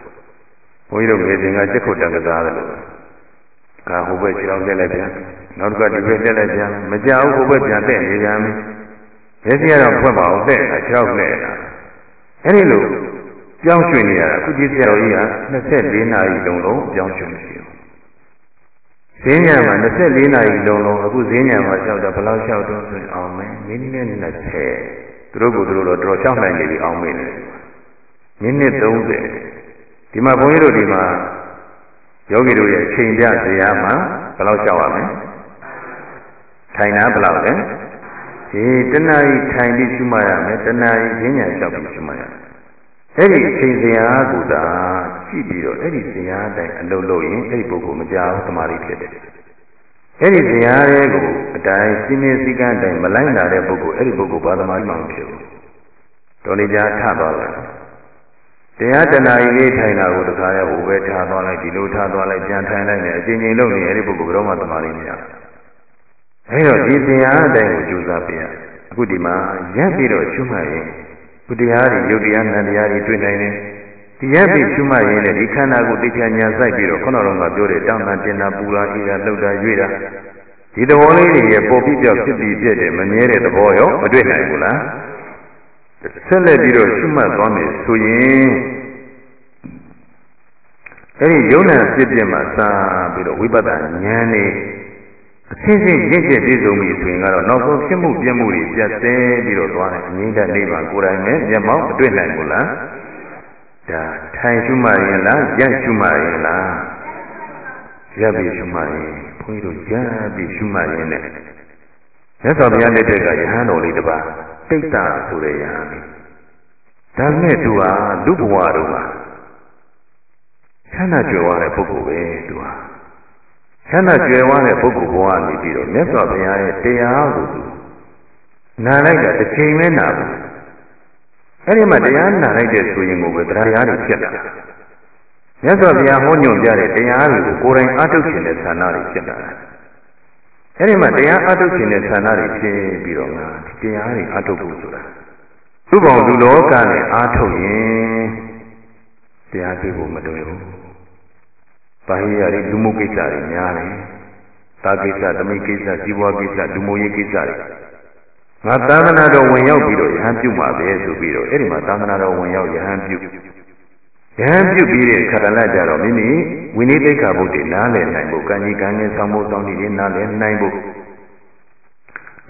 ကြီးတို့ငယ်စဉ်ကကြက်ခွတ်တန်ကစားတယ်လို့ကဟိုဘက်ခြေထောက်လဲလိုက်ပြန်နောက်တစ်ခါဒီဘက်လဲလိုက်ပြန်မကြောက်ဟိုဘက်ပြန်တဲ့နေပြန်ပြီလက်စီကတော့ဖွင့်ပါအောင်တဲ့ခြေထောက်လဲတာအဲ့ဒီလိုကြောင်းရွှေ့နေရတာအခုဒီဆရာတော်ကြီးက24နာရီလုံးလုံးကြောင်းရွှေ့နေရှိ ဈဉ္ညာမှာ24နာရီလုံးလုံးအခုဈဉ္ညာမှာလျှောက်တာဘယ်လောက်လျှောက်တော့ဆိုရင်အောင်မယ်မိနစ်နဲ့20သူတို့ကသူတို့တော့တော်တော်ရှောက်နိုင်နေပြီအောင်မေးတယ်မိနစ်30ဒီမှာဘုန်းကြီးတို့ဒီမှာယောဂီတို့ရဲ့ချိန်ပြဇရာမှာဘယ်လောက်ရှောက်ရမလဲထိုင်တာဘယ်လောက်လဲဒီတဏှာကြီးထိုင်ပြီးရှုမှတ်ရမယ်တဏှာကြီးဈဉ္ညာလျှောက်ပြီးရှုမှတ်ရမယ်အဲ့ဒီအချိန်ဇရာကသာ ကြည့်ပြီးတော့အဲ့ဒီဇရာအတိုင်းအလုပ်လုပ်ရင်အဲ့ဒီပုဂ္ဂိုလ်မကြောက်သမာဓိဖြစ်တယ်အဲ့ဒီတရားတွေကိုအတိုင်းစီမင်းစည်းကမ်းအတိုင်းမလိုက်လာတဲ့ပုဂ္ဂိုလ်အဲ့ဒီပုဂ္ဂိုလ်ဘာသာမှမဖြစ်ဘူးတော်နေကြထသွားတယ်တရားတဏှာကြီးလေးထိုင်တာကိုတခါလဲဟိုပဲထားသွားလိုက်ဒီလိုထားသွားလိုက်ပြန်ထိုင်လိုက်နေအချိန်ချင်းလုပ်နေအဲ့ဒီပုဂ္ဂိုလ်ဘယ်တော့မှသမာဓိမရဘူးအဲ့တော့ဒီတရားအတိုင်းကိုကြိုးစားပြရအခုဒီမှာရပ်ပြီးတော့ရှုမှတ်ရင်ဘုတရားတွေယုတ်တရားနံတရားတွေတွေ့နိုင်တယ်ဒီ ရပ်ပြီးရှုမှတ်ရင်လည်းဒီခန္ဓာကိုတရားညာစိုက်ပြီးတော့ခုနကတော့ပြောတဲ့တောင်းတာတင်တာပူတာအေးတာလှုပ်တာရွေ့တာဒီသဘောလေးတွေရဲ့ပေါ်ပြီးပြောက်ဖြစ်ပြီးပြည့်တဲ့မမြဲတဲ့သဘောရောမတွေ့နိုင်ဘူးလားဆက်လက်ပြီးတော့ရှုမှတ်သွားမယ်ဆိုရင်အဲဒီယုံနာဖြစ်ပြမှာစာပြီးတော့ဝိပဿနာဉာဏ်နဲ့အရှင်းရှင်းရင့်ကျက်ပြည့်စုံပြီဆိုရင်ကတော့နောက်ဆုံးဖြစ်မှုပြမှုတွေပြတ်သဲပြီးတော့သွားတယ်အငြိမ့်တဲ့နိဗ္ဗာန်ကိုယ်တိုင်နဲ့မျက်မှောက်မတွေ့နိုင်ဘူးလား ဒါထိုင်ရှုမှရင်လားရက်ရှုမှရင်လားရက်ပြီးရှုမှရင်ဘုန်းကြီးတို့ရက်ပြီးရှုမှရင်နဲ့မြတ်စွာဘုရားလက်ထက်ကယဟန်တော်လေးတစ်ပါးတိတ်တာဆိုတဲ့ယဟန်လေးဒါနဲ့သူဟာလူဘဝတုန်းကဆန္ဒကြွယ်ဝတဲ့ပုဂ္ဂိုလ်ပဲသူဟာဆန္ဒကြွယ်ဝတဲ့ပုဂ္ဂိုလ်ဘဝနေပြီးတော့မြတ်စွာဘုရားရဲ့တရားကိုသူနာလိုက်တာတစ်ချိန်ပဲနာဘူး အဲ့ဒီမှာတရားနာလိုက်တဲ့ဆိုရင်ကိုပဲတရားတွေဖြစ်လာမြတ်စွာဘုရားဟောညွှန်ပြတဲ့တရားတွေကိုကိုယ်တိုင်အားထုတ်ခြင်းနဲ့ဆန္ဒတွေဖြစ်လာတယ်အဲ့ဒီမှာတရားအားထုတ်ခြင်းနဲ့ဆန္ဒတွေဖြစ်ပြီးတော့ငါဒီတရားတွေအားထုတ်ဖို့ဆိုတာသူ့ဘောင်လူလောကနဲ့အားထုတ်ရင်တရားသိဖို့မတွေ့ဘူး။ဘာဟိရတွေလူမှုကိစ္စတွေများတယ်။တာကိစ္စ၊သမိကိစ္စ၊ဇီဝကိစ္စ၊လူမှုရေးကိစ္စတွေ ငါသာသနာတော်ဝင်ရောက်ပြီးတော့ယဟန်ပြုမှာပဲဆိုပြီးတော့အဲ့ဒီမှာသာသနာတော်ဝင်ရောက်ယဟန်ပြုယဟန်ပြုပြီးတဲ့ခါလကြတော့မိမိဝိနည်းသိက္ခာပုဒ်တွေနားလည်နိုင်ဖို့ကံကြီးကံငယ်ဆောင်ဖို့တောင်းတည်နားလည်နိုင်ဖို့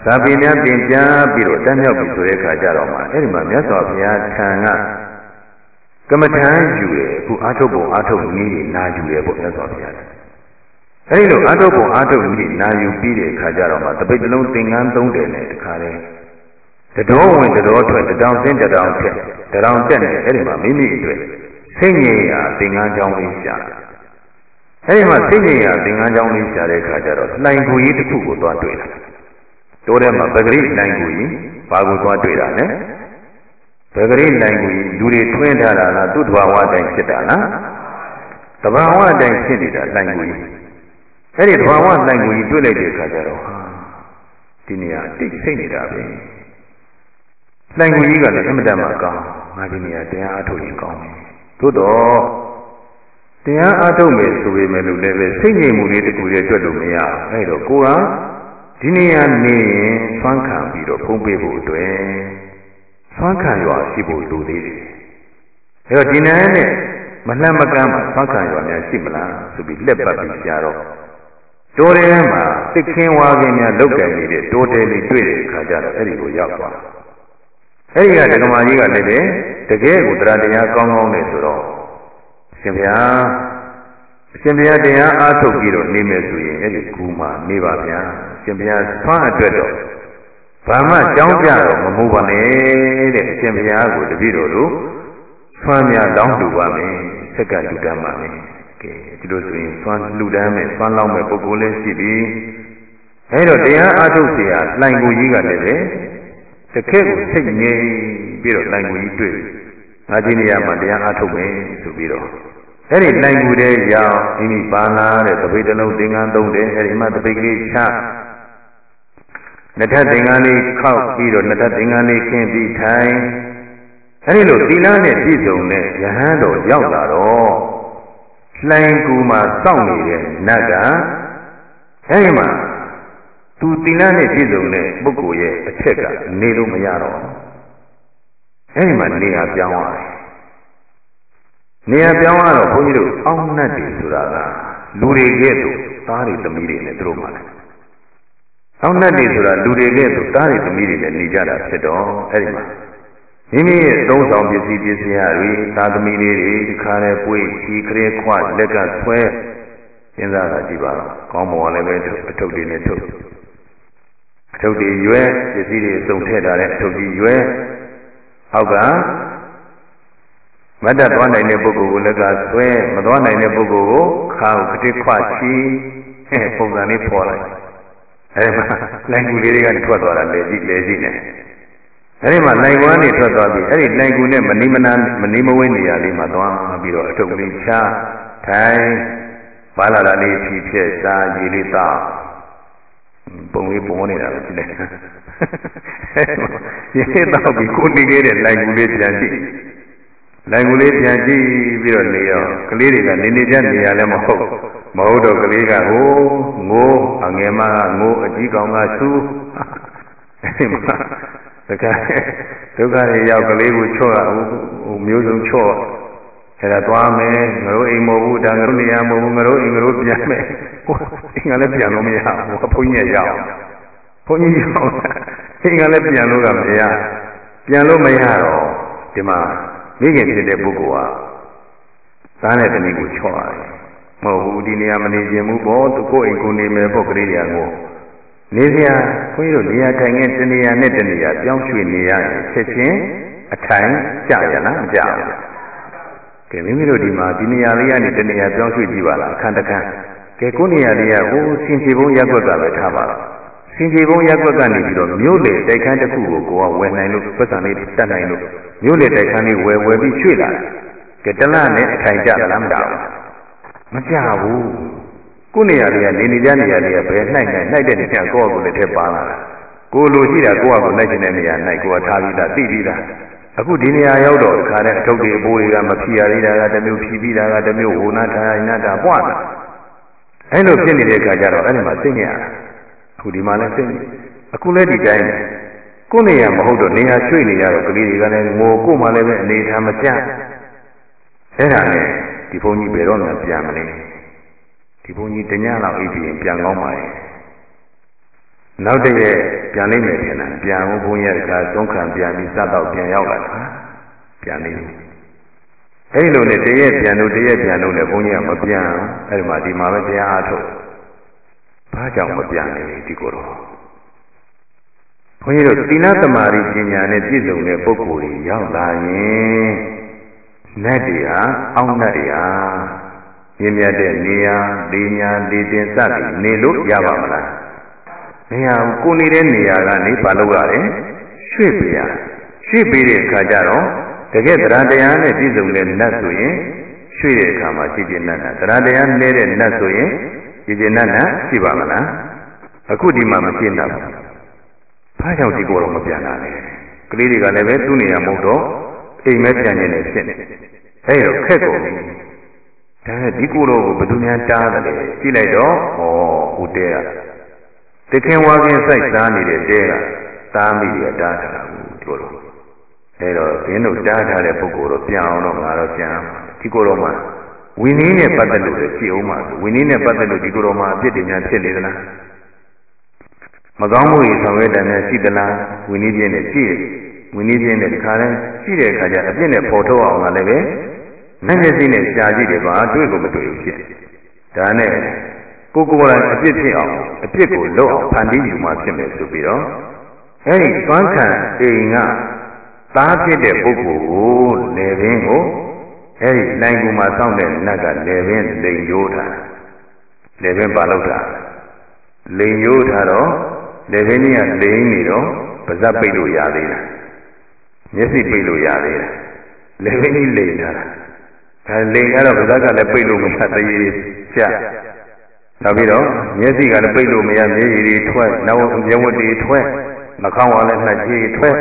သာပိညာသင်ကြားပြီးတော့တမ်းမြောက်ပြီဆိုတဲ့ခါကျတော့မှအဲ့ဒီမှာမြတ်စွာဘုရားထံကကမ္မထမ်းယူတယ်အခုအာထုတ်ပုံအာထုတ်နည်းတွေနာယူတယ်ပေါ့မြတ်စွာဘုရား အဲဒီလိုအာထုတ်ပုံအာထုတ်နည်းနာယူပြီးတဲ့အခါကျတော့မှတပိတ်တလုံးသင်္ကန်းသုံးတယ်နဲ့တခါလဲတတော်ဝင်တတော်ထွက်တတောင်စင်းတတောင်ဖြစ်တတောင်တက်နေအဲဒီမှာမိမိအတွက်စိတ်ငြိမ်ရာသင်္ကန်းကြောင်းလေးရှာအဲဒီမှာစိတ်ငြိမ်ရာသင်္ကန်းကြောင်းလေးရှာတဲ့အခါကျတော့လှိုင်ကိုကြီးတစ်ခုကိုသွားတွေ့တာတိုးထဲမှာပဂရိလှိုင်ကိုကြီးဘာကိုသွားတွေ့တာလဲပဂရိလှိုင်ကိုကြီးလူတွေထွင်းထားတာလားသူ့တဘာဝတိုင်းဖြစ်တာလားတဘာဝတိုင်းဖြစ်နေတာလှိုင်ကိုကြီး အဲ့ဒီသဘာဝတိုင်ကိုကြီးတွေ့လိုက်တဲ့အခါကျတော့ဟာဒီနေရာတိတ်ဆိတ်နေတာပဲတိုင်ကိုကြီးကလည်းအမတန်မှကောင်းငါဒီနေရာတရားအထုတ်ရင်ကောင်းတယ်သို့တော့တရားအထုတ်မယ်ဆိုပေမဲ့လို့လည်းပဲစိတ်ငြိမ်မှုလေးတခုရဲ့အတွက်လို့မရအဲ့တော့ကိုကဒီနေရာနေရင်ဆွမ်းခံပြီးတော့ဖုံးပေးဖို့အတွက်ဆွမ်းခံရွာရှိဖို့လိုသေးတယ်အဲ့တော့ဒီနန်းနဲ့မလှမ်းမကမ်းမှာဆွမ်းခံရွာများရှိမလားဆိုပြီးလက်ပတ်ပြီးကြားတော့ တိုးထဲမှာတစ်ခင်းဝါးခင်းများလုတ်ကင်နေတဲ့တိုးတဲလေးတွေ့တဲ့အခါကျတော့အဲ့ဒီကိုရောက်သွားအဲ့ဒီကဓမ္မကြီးကလည်းပဲတကယ်ကိုတရားတရားကောင်းကောင်းနဲ့ဆိုတော့ရှင်ဗျာအရှင်ဘုရားတရားအားထုတ်ပြီးတော့နေမယ်ဆိုရင်အဲ့ဒီကူမှာနေပါဗျာရှင်ဘုရားဆွမ်းအတွက်တော့ဘာမှကြောင်းပြတော့မမှုပါနဲ့တဲ့အရှင်ဘုရားကိုတပည့်တော်တို့ဆွမ်းများလောင်းလူပါမယ်စက္ကလူတမ်းပါမယ် ကဲဒီလိုဆိုရင်ဆွမ်းလူတမ်းမယ်ဆွမ်းလောင်းမယ်ပုဂ္ဂိုလ်လည်းရှိပြီအဲ့တော့တရားအားထုတ်เสียလှိုင်ကိုကြီးကလည်းပဲတခက်ကိုစိတ်ငြိမ်ပြီးတော့လှိုင်ကိုကြီးတွေ့ငါကြီးနေရာမှာတရားအားထုတ်မယ်ဆိုပြီးတော့အဲ့ဒီလှိုင်ကိုတဲ့ရောက်မိမိပါလာတဲ့တပိတ်တလုံးသင်္ကန်းသုံးတယ်အဲ့ဒီမှာတပိတ်ကလေးချနှစ်ထပ်သင်္ကန်းလေးခောက်ပြီးတော့နှစ်ထပ်သင်္ကန်းလေးခင်းပြီးထိုင်အဲဒီလိုသီလနဲ့ပြည့်စုံတဲ့ယဟန်တော်ရောက်လာတော့ လှိုင်ကူမှာစောင့်နေတဲ့နတ်ကအဲဒီမှာသူသီလနဲ့ပြည့်စုံတဲ့ပုဂ္ဂိုလ်ရဲ့အချက်ကနေလို့မရတော့အဲဒီမှာနေရာပြောင်းသွားတယ်နေရာပြောင်းသွားတော့ဘုန်းကြီးတို့အောင်းနတ်တွေဆိုတာကလူတွေကဲ့သို့သားတွေသမီးတွေနဲ့သူတို့မှလည်းအောင်းနတ်တွေဆိုတာလူတွေကဲ့သို့သားတွေသမီးတွေနဲ့နေကြတာဖြစ်တော့အဲဒီမှာ မိမိရဲ့သုံးဆောင်ပစ္စည်းပစ္စည်းတွေသာသမီလေးတွေဒီခါနဲ့ပွေချီခရဲခွလက်ကဆွဲစဉ်းစားတာကြည့်ပါတော့ကောင်းပေါ်လည်းပဲအထုပ်တွေနဲ့ထုတ်အထုပ်တွေရွဲပစ္စည်းတွေစုံထည့်ထားတဲ့အထုပ်ကြီးရွဲဟောက်ကမတ်တသွားနိုင်တဲ့ပုဂ္ဂိုလ်ကိုလက်ကဆွဲမသွားနိုင်တဲ့ပုဂ္ဂိုလ်ကိုခါကိုခတိခွချီပုံစံလေးပေါ်လိုက်အဲဒီမှာလိုင်ကူလေးတွေကထွက်သွားတာလေကြည့်လေကြည့်နေ အဲဒီမှာနိုင်ကွမ်းနေထွက်သွားပြီးအဲ့ဒီနိုင်ကူနဲ့မနိမနာမနိမဝင်းနေရာလေးမှာသွားပြီးတော့အထုပ်လေးချထိုင်ဘာလာလာလေးဖြီးဖြက်စားရေလေးတောက်ပုံလေးပုံနေတာပဲကြည့်လိုက်ရေလေးတောက်ပြီးကိုနေခဲ့တဲ့နိုင်ကူလေးပြန်ကြည့်နိုင်ကူလေးပြန်ကြည့်ပြီးတော့နေရောကလေးတွေကနေနေကြနေရလဲမဟုတ်မဟုတ်တော့ကလေးကဟိုငိုးအငယ်မကငိုးအကြီးကောင်ကဆူအဲဒီမှာ တခါဒုက္ခတွေရောက်ကလေးကိုချော့ဟိုမျိုးစုံချော့အဲ့ဒါသွားမယ်ငါတို့အိမ်မဟုတ်ဘူးဒါငါတို့နေရာမဟုတ်ဘူးငါတို့အိမ်ငါတို့ပြန်မယ်ဟိုအိမ်ကလည်းပြန်လို့မရဘူးဘုန်းကြီးရအောင်ဘုန်းကြီးရောက်အိမ်ကလည်းပြန်လို့ကမရပြန်လို့မရတော့ဒီမှာမိခင်ဖြစ်တဲ့ပုဂ္ဂိုလ်ကသားနဲ့တမီးကိုချော့ရတယ်မဟုတ်ဘူးဒီနေရာမနေခြင်းဘူးပေါ့သူကိုယ်အိမ်ကိုနေမယ်ပေါ့ကလေးတွေကကို နေစရာခွေးတို့နေရာထိုင်ခဲ့တနေရာနဲ့တနေရာပြောင်းရွှေ့နေရရင်ချက်ချင်းအထိုင်ကြရလားမကြဘူးကဲမိမိတို့ဒီမှာဒီနေရာလေးကနေတနေရာပြောင်းရွှေ့ကြည့်ပါလားအခန်းတစ်ခန်းကဲကိုနေရာလေးကဟိုစင်ချေဘုံရက်ွက်ကပဲထားပါတော့စင်ချေဘုံရက်ွက်ကနေပြီးတော့မြို့လေတိုက်ခန်းတစ်ခုကိုကိုကဝယ်နိုင်လို့ပတ်စံလေးတတ်နိုင်လို့မြို့လေတိုက်ခန်းလေးဝယ်ဝယ်ပြီးရွှေ့လာတယ်ကဲတလနဲ့အထိုင်ကြလားမကြဘူးမကြဘူး ကိုနေရာတွေကနေနေကြနေရာတွေကဘယ်နှိုက်နိုင်နှိုက်တဲ့နေရာကိုယ့်အကိုလည်းထည့်ပါလာတာကိုလိုရှိတာကိုယ့်အကိုနှိုက်တဲ့နေရာနှိုက်ကိုယ်ထားပြီးသားသိပြီးသားအခုဒီနေရာရောက်တော့ခါတဲ့အထုပ်တွေအပိုးတွေကမဖြီရသေးတာကတမျိုးဖြီပြီးတာကတမျိုးဝနာထားရနာတာပွားတာအဲလိုဖြစ်နေတဲ့အခါကျတော့အဲ့ဒီမှာသိနေရတာအခုဒီမှာလည်းသိနေအခုလည်းဒီတိုင်းကိုနေရာမဟုတ်တော့နေရာရွှေ့နေရတော့ကလေးတွေကလည်းငိုကိုမှလည်းပဲအနေထားမကျအဲ့ဒါနဲ့ဒီဘုန်းကြီးဘယ်တော့မှပြန်မလဲ ဒီဘုန်းကြီးတညလောက်အိပ်ပြီးရင်ပြန်ကောင်းပါရဲ့နောက်တည့်ရက်ပြန်လိမ့်မယ်ထင်တာပြန်ဘုန်းဘုန်းကြီးကသုံးခံပြန်ပြီးစတော့ပြန်ရောက်လာတာပြန်နေပြီအဲ့လိုနဲ့တရက်ပြန်လို့တရက်ပြန်လို့လည်းဘုန်းကြီးကမပြန်အဲ့ဒီမှာဒီမှာပဲတရားအားထုတ်ဘာကြောင့်မပြန်လဲဒီကိုယ်တော့ဘုန်းကြီးတို့သီလသမารိပညာနဲ့ပြည့်စုံတဲ့ပုဂ္ဂိုလ်တွေရောက်လာရင်နတ်တွေဟာအောင်းနတ်တွေဟာ ပြင်းပြတဲ့နေရာဒေညာဒေတင်စသည်နေလို့ရပါမလားနေရာကိုနေတဲ့နေရာကနေဘာလုပ်ရလဲရွှေ့ပြရရွှေ့ပြီးတဲ့အခါကျတော့တကယ်တရားတရားနဲ့ပြည့်စုံတဲ့နတ်ဆိုရင်ရွှေ့တဲ့အခါမှာရှိခြင်းနတ်တာတရားတရားနေတဲ့နတ်ဆိုရင်ကြည်ကျင်နတ်နတ်ရှိပါမလားအခုဒီမှာမရှိတတ်ဘူးဘာကြောင့်ဒီကိုယ်တော့မပြန်တာလဲကလေးတွေကလည်းပဲသူ့နေရာမဟုတ်တော့အိမ်မဲပြန်နေတယ်ဖြစ်နေအဲ့တော့ခက်ကုန် ပြီဒါနဲ့ဒီကိုယ်တော့ဘယ်သူများတားတယ်လဲကြည့်လိုက်တော့ဩဦးတဲကတခင်ဝါခင်စိုက်စားနေတဲ့တဲကသားမိရတားထားတာကိုပြောတော့အဲ့တော့ဒင်းတို့တားထားတဲ့ပုဂ္ဂိုလ်တော့ပြန်အောင်တော့ငါတော့ပြန်ဒီကိုယ်တော့မှဝိနည်းနဲ့ပတ်သက်လို့လည်းကြည့်အောင်ပါဝိနည်းနဲ့ပတ်သက်လို့ဒီကိုယ်တော်မှာအပြစ်တွေများဖြစ်နေသလားမကောင်းမှုတွေဆောင်ရွက်တယ်နဲ့ရှိသလားဝိနည်းပြင်းနဲ့ရှိတယ်ဝိနည်းပြင်းနဲ့ဒီခါလဲရှိတဲ့အခါကျအပြစ်နဲ့ပေါ်ထုတ်အောင်လည်းပဲ မျက်မျက်စိနဲ့ရှားကြည့်တယ်ပါတွေ့ကိုမတွေ့ဘူးဖြစ်ဒါနဲ့ကိုကိုယ်တိုင်အပြစ်ဖြစ်အောင်အပြစ်ကိုလွတ်အောင်ဖန်တီးယူမှဖြစ်မယ်ဆိုပြီးတော့အဲဒီသွမ်းခံအိမ်ကသားဖြစ်တဲ့ပုဂ္ဂိုလ်ကိုလေပင်ကိုအဲဒီနိုင်ကူမှာစောင့်တဲ့နတ်ကလေပင်လိန်ရိုးတာလေပင်ပါလို့တာလိန်ရိုးထားတော့လေပင်ကြီးကလိန်နေတော့ပါဇက်ပိတ်လို့ရသေးတာမျက်စိပိတ်လို့ရသေးတာလေပင်ကြီးလိန်တာ ဒါလိန်ကတော့ပါဇက်ကလည်းပိတ်လို့မရသေးချနောက်ပြီးတော့မျက်စိကလည်းပိတ်လို့မရမျက်ရည်တွေထွက်နောက်မျက်ဝတ်တွေထွက်နှာခေါင်းကလည်းနှာကြီးထွက်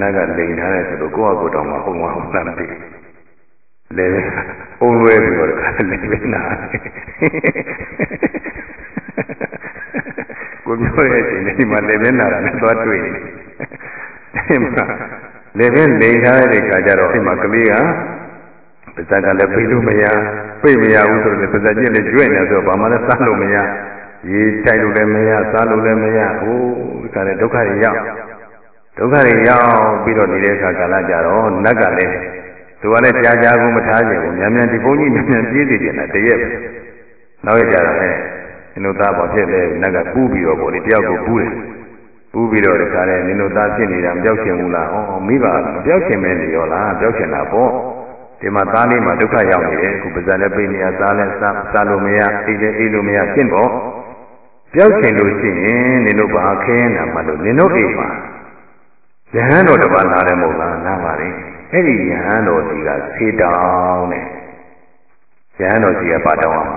နတ်ကလိန်ထားတယ်ဆိုတော့ကိုယ့်အကူတော်မှာဟုတ်မှာဟုတ်လားမသိလေအုံလွဲပြီးတော့ခါလေပဲနာကိုပြောရဲ့အချိန်ဒီမှာလေပဲနာတာနဲ့သွားတွေ့နေဒီမှာ လေပဲလိန်ထားတဲ့ခါကျတော့ဒီမှာကလေးကပါဇက်ကလည်းပြေးလို့မရပြေးမရဘူးဆိုတော့ပါဇက်ချင်းလည်းကျွဲ့နေဆိုတော့ဘာမှလည်းစားလို့မရရေတိုက်လို့လည်းမရစားလို့လည်းမရဟိုဒီကလည်းဒုက္ခတွေရောက်ဒုက္ခတွေရောက်ပြီးတော့နေတဲ့အခါကာလကြတော့နတ်ကလည်းသူကလည်းကြာကြာကိုမထားကြဘူးမြန်မြန်ဒီဘုန်းကြီးမြန်မြန်ပြေးစီတယ်တရက်ပဲနောက်ရကြတော့ဟဲ့နင်တို့သားဘာဖြစ်လဲနတ်ကပူးပြီးတော့ဗောလေတယောက်ကိုပူးတယ် ပူးပြီးတော့တခါလဲနင်တို့သားဖြစ်နေတာမပြောက်ချင်ဘူးလားဩမိဘမပြောက်ချင်မဲနေရောလားပြောက်ချင်တာပေါ့ဒီမှာသားလေးမှာဒုက္ခရောက်နေတယ်အခုပါဇာလည်းပြိနေရသားလည်းစားစားလို့မရအိတ်လည်းအိတ်လို့မရရှင်းပေါ့ပြောက်ချင်လို့ရှိရင်နင်တို့ဘာခင်းတာမှလို့နင်တို့အိမ်မှာယဟန်တော်တပါးနားတယ်မဟုတ်လားနားပါလေအဲ့ဒီယဟန်တော်ကြီးကဆေးတောင်းတဲ့ယဟန်တော်ကြီးကပါတောင်းအောင်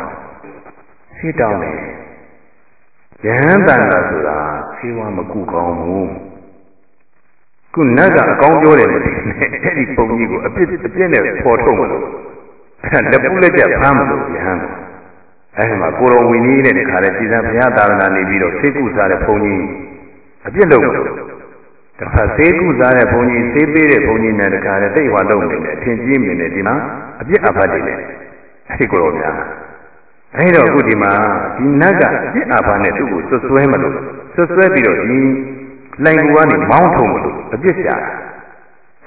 ဆေးတောင်းတယ်ယဟန်တန်တာဆိုတာ ဆေးဝါးမကုကောင်းဘူးခုနတ်ကအကောင်းပြောတယ်မသိနဲ့အဲ့ဒီပုံကြီးကိုအပြစ်အပြစ်နဲ့ပေါ်ထုတ်မလို့လက်ပူးလက်ကျဖမ်းမလို့ယဟန်အဲဒီမှာကိုတော်ဝင်းကြီးနဲ့တခါလဲစီစံဘုရားသာသနာနေပြီးတော့ဆေးကုစားတဲ့ဘုန်းကြီးအပြစ်လုပ်မလို့တခါဆေးကုစားတဲ့ဘုန်းကြီးဆေးပေးတဲ့ဘုန်းကြီးနဲ့တခါလဲတိတ်ဝါလုံးနေတယ်အထင်ကြီးမြင်နေဒီမှာအပြစ်အဖတ်တွေနဲ့အဲဒီကိုတော်များအဲဒီတော့အခုဒီမှာဒီနတ်ကအပြစ်အဖတ်နဲ့သူ့ကိုဆွဆွဲမလို့ ဆွဆွဲပြီးတော့ဒီလိုင်ကူကနေမောင်းထုံမလို့အပြစ်ရှာ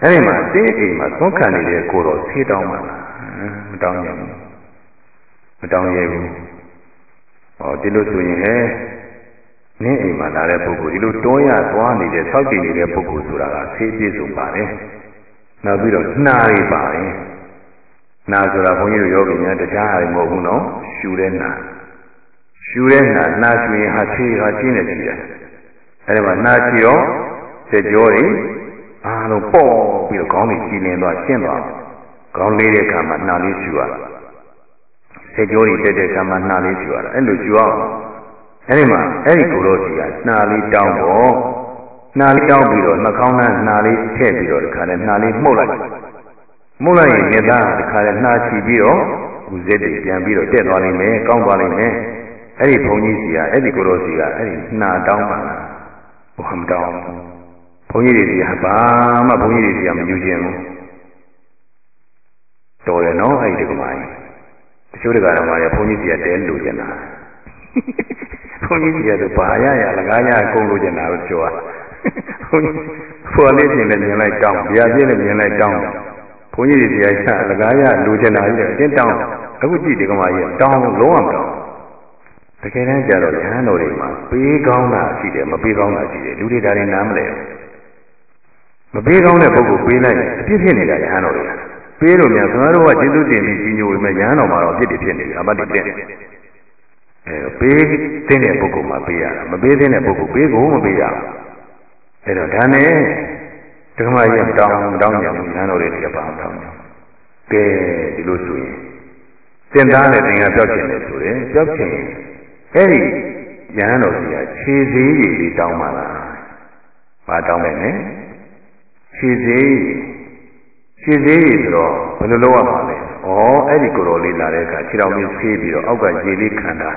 အဲဒီမှာတင်းအိမ်မှာသွန်ခံနေတဲ့ကိုတော်ဆေးတောင်းမှလားမတောင်းရဘူးမတောင်းရဘူးဟောဒီလိုဆိုရင်ဟဲ့နင်းအိမ်မှာလာတဲ့ပုဂ္ဂိုလ်ဒီလိုတွန်းရသွားနေတဲ့ဆောက်တည်နေတဲ့ပုဂ္ဂိုလ်ဆိုတာကဆေးပြည့်စုံပါတယ်နောက်ပြီးတော့နှာတွေပါတယ်နှာဆိုတာဘုန်းကြီးတို့ယောဂီများတရားဟာမဟုတ်ဘူးနော်ရှူတဲ့နှာ ရှူတဲ့နှာနှာရှူရင်ဟာဆေးဟာချင်းနေကြည့်တယ်အဲဒီမှာနှာချီတော့စက်ကြောတွေအားလုံးပေါ့ပြီးတော့ခေါင်းတွေကြည်လင်သွားရှင်းသွားခေါင်းလေးတဲ့အခါမှာနှာလေးရှူရတာစက်ကြောတွေတက်တဲ့အခါမှာနှာလေးရှူရတာအဲ့လိုရှူအောင်အဲ့ဒီမှာအဲ့ဒီကိုလို့စီကနှာလေးတောင်းတော့နှာလေးတောင်းပြီးတော့နှာခေါင်းနဲ့နှာလေးထည့်ပြီးတော့ဒီခါနဲ့နှာလေးမှုတ်လိုက်မှုတ်လိုက်ရင်နေသားဒီခါနဲ့နှာချီပြီးတော့ဦးစက်တွေပြန်ပြီးတော့တက်သွားနိုင်မယ်ကောင်းသွားနိုင်မယ် အဲ့ဒီဘုန်းကြီးစီကအဲ့ဒီကိုလို့စီကအဲ့ဒီနှာတောင်းပါလားဘုံတောင်းဘုန်းကြီးတွေစီကဘာမှဘုန်းကြီးတွေစီကမယူခြင်းဘူးတော်တယ်နော်အဲ့ဒီကမာကြီးတချို့တက္ကရာမှာရဘုန်းကြီးစီကတဲလို့ကျင်တာဘုန်းကြီးစီကတော့ဘာရရလကားရအကုန်လို့ကျင်တာလို့ပြောတာဘုန်းကြီးဖော်လေးပြင်လည်းမြင်လိုက်တောင်းဗျာပြည့်လည်းမြင်လိုက်တောင်းဘုန်းကြီးတွေစီကချလကားရလူကျင်တာကြီးအတင်းတောင်းအခုကြည့်ဒီကမာကြီးတောင်းလုံးဝမတောင်းတ ကယ်တမ်းကျတော့ရဟန်းတော်တွေမှာပေးကောင်းတာရှိတယ်မပေးကောင်းတာရှိတယ်လူတွေဒါတွေနားမလဲမပေးကောင်းတဲ့ပုဂ္ဂိုလ်ပေးလိုက်ရင်အပြစ်ဖြစ်နေတာရဟန်းတော်တွေကပေးလို့များကျွန်တော်တို့ကကျေးဇူးတင်ပြီးကြီးညိုပေမဲ့ရဟန်းတော်မှာတော့အပြစ်တွေဖြစ်နေပြီအမတ်တွေဖြစ်နေတယ်အဲပေးတဲ့ပုဂ္ဂိုလ်မှာပေးရတာမပေးတဲ့ပုဂ္ဂိုလ်ပေးဖို့မပေးရဘူးအဲတော့ဒါနဲ့ဓမ္မရဲ့တောင်းတောင်းကြဘူးရဟန်းတော်တွေကပါတောင်းကြကဲဒီလိုဆိုရင်တတင်သားနဲ့သင်္ကပြောက်ချင်တယ်ဆိုရင်ပြောက်ချင် အဲ့ဒီရဟန်းတော်ကြီးကခြေသေးရည်လေးတောင်းပါလား။ဘာတောင်းလဲနဲ့ခြေသေးရည်ခြေသေးရည်ဆိုတော့ဘယ်လိုလုပ်ရမှာလဲ။ဩအဲ့ဒီကိုယ်တော်လေးလာတဲ့အခါခြေတော်မျိုးဖေးပြီးတော့အောက်ကရေလေးခံတာ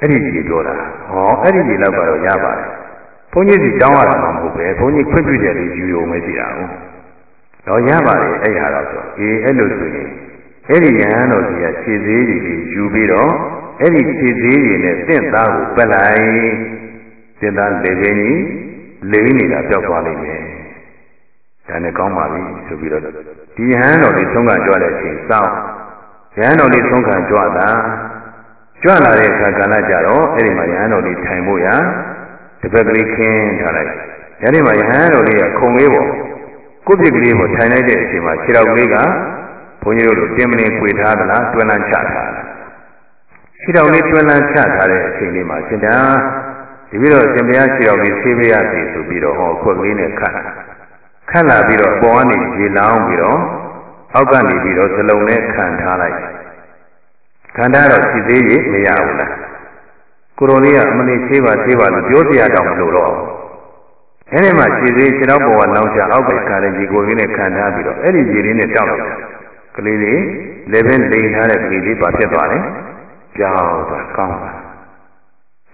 အဲ့ဒီရေပြောတာ။ဩအဲ့ဒီရေလောက်ကတော့ရပါတယ်။ဘုန်းကြီးစီတောင်းရတာမှမဟုတ်ပဲဘုန်းကြီးခွင့်ပြုတယ်လို့ယူရုံပဲရှိတာဟုတ်။တော့ရပါတယ်အဲ့ဟာတော့ဆိုအေးအဲ့လိုဆိုရင်အဲ့ဒီယဟန်တော်ကြီးကခြေသေးကြီးလေးယူပြီးတော့ အဲ့ဒီခြေသေးကြီးနဲ့တင့်သားကိုပက်လိုက်တင့်သားလေပင်ကြီးလိမ့်နေတာပျောက်သွားလိမ့်မယ်ဒါနဲ့ကောင်းပါပြီဆိုပြီးတော့ဒီယဟန်တော်လေးသုံးခံကြွတဲ့အချိန်စောင့်ယဟန်တော်လေးသုံးခံကြွတာကြွလာတဲ့အခါကလည်းကြတော့အဲ့ဒီမှာယဟန်တော်လေးထိုင်ဖို့ရတပတ်ကလေးခင်းထားလိုက်ယနေ့မှာယဟန်တော်လေးကခုံလေးပေါ့ကိုပြစ်ကလေးကိုထိုင်လိုက်တဲ့အချိန်မှာခြေတော်ကလေးကဘုန်းကြီးတို့တင်မလင်ခွေထားသလားတွန်းလန်းချထားလား ခြေတော်လေးတွန်းလန်းချထားတဲ့အချိန်လေးမှာရှင်သာဒီပြီးတော့ရှင်ဘုရားခြေတော်လေးဆေးပေးရစီဆိုပြီးတော့ဟောခွက်ကလေးနဲ့ခတ်ခတ်လာပြီးတော့အပေါ်ကနေရေလောင်းပြီးတော့အောက်ကနေပြီးတော့ဇလုံးနဲ့ခံထားလိုက်ခံထားတော့ရှိသေးရဲ့မရဘူးလားကိုရိုလေးကအမလေးဆေးပါဆေးပါလို့ပြောစရာတောင်မလိုတော့အဲဒီမှာခြေသေးခြေတော်ပေါ်ကလောင်းချအောက်ကခါတဲ့ရေကိုလေးနဲ့ခံထားပြီးတော့အဲ့ဒီရေလေးနဲ့တောက်လိုက်ကလေးလေးလည်းပဲလိန်ထားတဲ့ကလေးလေးပါဖြစ်သွားတယ် ကြောက်သွားကောင်းသွား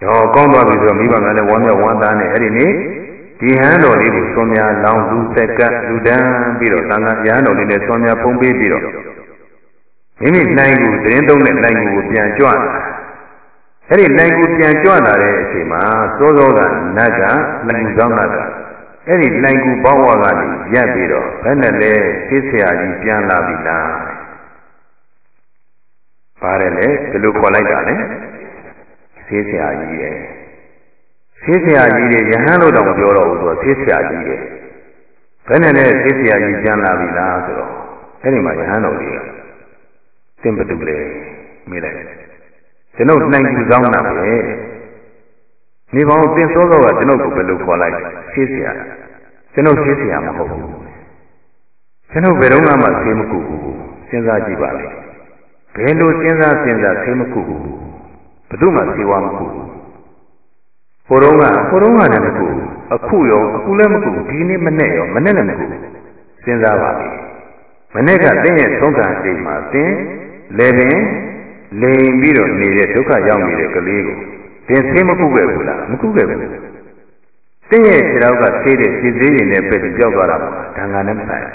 ရောကောင်းသွားပြီဆိုတော့မိဘကလည်းဝမ်းမြောက်ဝမ်းသာနဲ့အဲ့ဒီနေ့ဒီဟန်တော်လေးကိုသွန်များလောင်းလူဆက်ကလူတန်းပြီးတော့သံဃာရဟန်းတော်လေးနဲ့သွန်များဖုံးပေးပြီးတော့မိမိနိုင်ကိုသတင်းသုံးတဲ့နိုင်ကိုပြန်ကြွလာအဲ့ဒီနိုင်ကိုပြန်ကြွလာတဲ့အချိန်မှာစောစောကနတ်ကနိုင်ကောင်းနတ်ကအဲ့ဒီနိုင်ကူဘောင်းဝါကနေရက်ပြီးတော့ဘယ်နဲ့လဲသိဆရာကြီးပြန်လာပြီလား ပါတယ်လေဘယ်လိုခေါ်လိုက်တာလဲသိဆရာကြီးရဲ့သိဆရာကြီးရဲ့ယဟန်လို့တော့မပြောတော့ဘူးဆိုတော့သိဆရာကြီးရဲ့ဘယ်နဲ့လဲသိဆရာကြီးပြန်လာပြီလားဆိုတော့အဲ့ဒီမှာယဟန်တော်ကြီးကသင်ဘသူလဲမေးလိုက်ကျွန်ုပ်နိုင်ကူကောင်းတာပဲနေပေါင်းသင်စောစောကကျွန်ုပ်ကိုဘယ်လိုခေါ်လိုက်သိဆရာကျွန်ုပ်သိဆရာမဟုတ်ဘူးကျွန်ုပ်ဘယ်တော့မှသိမကူဘူးစဉ်းစားကြည့်ပါလေ ဘယ်လိုစဉ်းစားစဉ်းစားသိမကူဘူးဘယ်သူမှသိဝမကူဘူးဟိုတော့ကဟိုတော့ကလည်းမကူအခုရောအခုလည်းမကူဒီနေ့မနဲ့ရောမနဲ့လည်းမကူစဉ်းစားပါလေမနဲ့ကသင်ရဲ့သုံးခံအိမ်မှာသင်လေပင်လိန်ပြီးတော့နေတဲ့ဒုက္ခရောက်နေတဲ့ကလေးကိုသင်သိမကူခဲ့ဘူးလားမကူခဲ့ဘူးသင်ရဲ့ခြေထောက်ကသေးတဲ့ခြေသေးရင်နဲ့ပဲပြီးကြောက်သွားတာပါဒါငါနဲ့မဆိုင်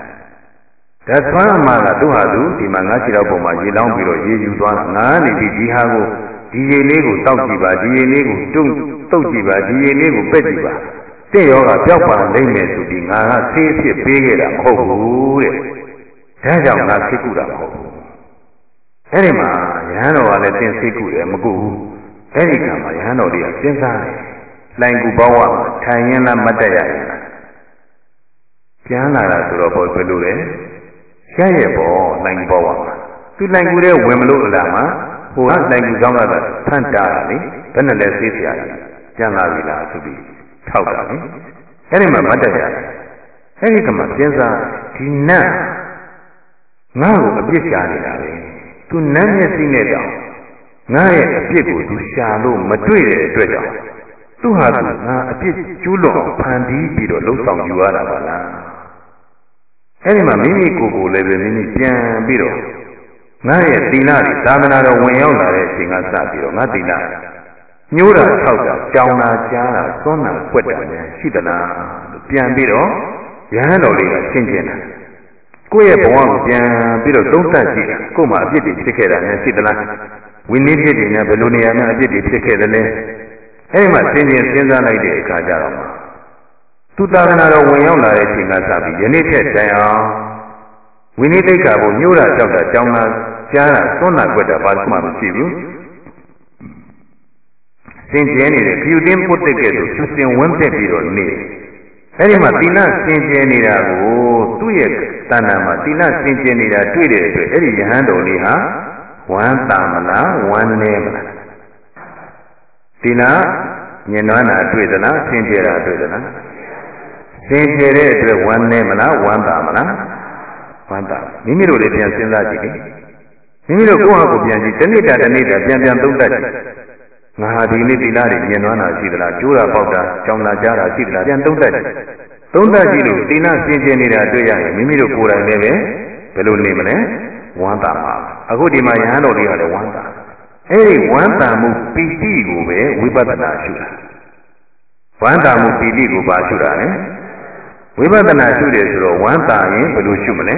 ဒါသွမ်းမှာကသူ့ဟာသူဒီမှာငါခြေထောက်ပေါ်မှာရေလောင်းပြီးတော့ရေယူသွားတာငါနေပြီးဒီဟာကိုဒီရေလေးကိုတောက်ကြည့်ပါဒီရေလေးကိုတုံတုတ်ကြည့်ပါဒီရေလေးကိုပက်ကြည့်ပါတင့်ရောကပျောက်ပါလိမ့်မယ်ဆိုပြီးငါကဆေးဖြစ်ပေးခဲ့တာမဟုတ်ဘူးတဲ့ဒါကြောင့်ငါသိကူတာမဟုတ်ဘူးအဲ့ဒီမှာရဟန်းတော်ကလည်းသင်သိကူတယ်မကူဘူးအဲ့ဒီကံမှာရဟန်းတော်တွေကစဉ်းစားတယ်လိုင်ကူဘဝမှာထိုင်ရင်လားမတ်တက်ရရင်လားပြန်လာတာဆိုတော့ဘယ်လိုလဲ ရရဲ့ပေါ့လိုင်ကူဘဝမှာသူလိုင်ကူတဲ့ဝင်မလို့အလားမှာဟိုကလိုင်ကူကောင်းတာဖန်တာလေဘယ်နဲ့လဲသိစရာကြီးပြန်လာပြီလားဆိုပြီးထောက်တာလေအဲ့ဒီမှာမတ်တက်ရတယ်အဲ့ဒီကမှစဉ်းစားဒီနတ်ငါ့ကိုအပြစ်ရှာနေတာလေသူနတ်မျက်စိနဲ့တောင်ငါရဲ့အပြစ်ကိုသူရှာလို့မတွေ့တဲ့အတွက်ကြောင့်သူဟာသူငါအပြစ်ကျူးလွန်ဖန်တီးပြီးတော့လှုပ်ဆောင်ယူရတာပါလား အဲ့ဒီမှာမိမိကိုယ်ကိုလည်းပဲမိမိပြန်ပြီးတော့ငါရဲ့သီလတွေသာသနာတော်ဝင်ရောက်လာတဲ့အချိန်ကစပြီးတော့ငါသီလညှိုးတာထောက်တာကြောင်တာကြားတာသွန်းတာကွက်တာများရှိသလားလို့ပြန်ပြီးတော့ရဟန်းတော်လေးကရှင်းရှင်းတာကိုယ့်ရဲ့ဘဝကိုပြန်ပြီးတော့သုံးသပ်ကြည့်တာကိုယ်မှာအပြစ်တွေဖြစ်ခဲ့တာများရှိသလားဝိနည်းဖြစ်တွေနဲ့ဘယ်လိုနေရာမှာအပြစ်တွေဖြစ်ခဲ့သလဲအဲဒီမှာသင်ချင်းစဉ်းစားလိုက်တဲ့အခါကျတော့ သူသာသနာတော်ဝင်ရောက်လာတဲ့အချိန်ကစပြီးယနေ့ထက်တိုင်အောင်ဝိနည်းတိတ်ခါကိုညှို့တာကြောက်တာကြောင်းတာကြားတာသွန်းတာကွက်တာဘာမှမရှိဘူးစင်ကြဲနေတဲ့ခယူတင်းပုတ်တဲ့ကဲ့သို့သူစင်ဝန်းသက်ပြီးတော့နေအဲဒီမှာသီလစင်ကြဲနေတာကိုသူ့ရဲ့တဏ္ဍာမှာသီလစင်ကြဲနေတာတွေ့တဲ့အတွက်အဲ့ဒီယဟန်တော်လေးဟာဝမ်းသာမလားဝမ်းနည်းမလားသီလညင်နွမ်းတာတွေ့သလားစင်ကြဲတာတွေ့သလား စင်ကြဲတဲ့အတွက်ဝမ်းနည်းမလားဝမ်းသာမလားဝမ်းသာမိမိတို့လည်းပြန်စဉ်းစားကြည့်လေမိမိတို့ကိုယ့်ဟာကိုယ်ပြန်ကြည့်တနေ့တာတနေ့တာပြန်ပြန်သုံးတတ်တယ်ငါဟာဒီနေ့ဒီလားတွေမြင်သွားတာရှိသလားကျိုးတာပေါက်တာကြောင်တာကြားတာရှိသလားပြန်သုံးတတ်တယ်သုံးတတ်ကြည့်လို့တိနာစင်ကြင်နေတာတွေ့ရရင်မိမိတို့ကိုယ်တိုင်လည်းပဲဘယ်လိုနေမလဲဝမ်းသာမှာအခုဒီမှာယဟန်တော်တွေကလည်းဝမ်းသာအဲ့ဒီဝမ်းသာမှုပီတိကိုပဲဝိပဿနာရှုတာဝမ်းသာမှုပီတိကိုပါရှုတာလေ ဝိပဿနာရှုတယ်ဆိုတော့ဝမ်းသာရင်ဘယ်လိုရှုမလဲ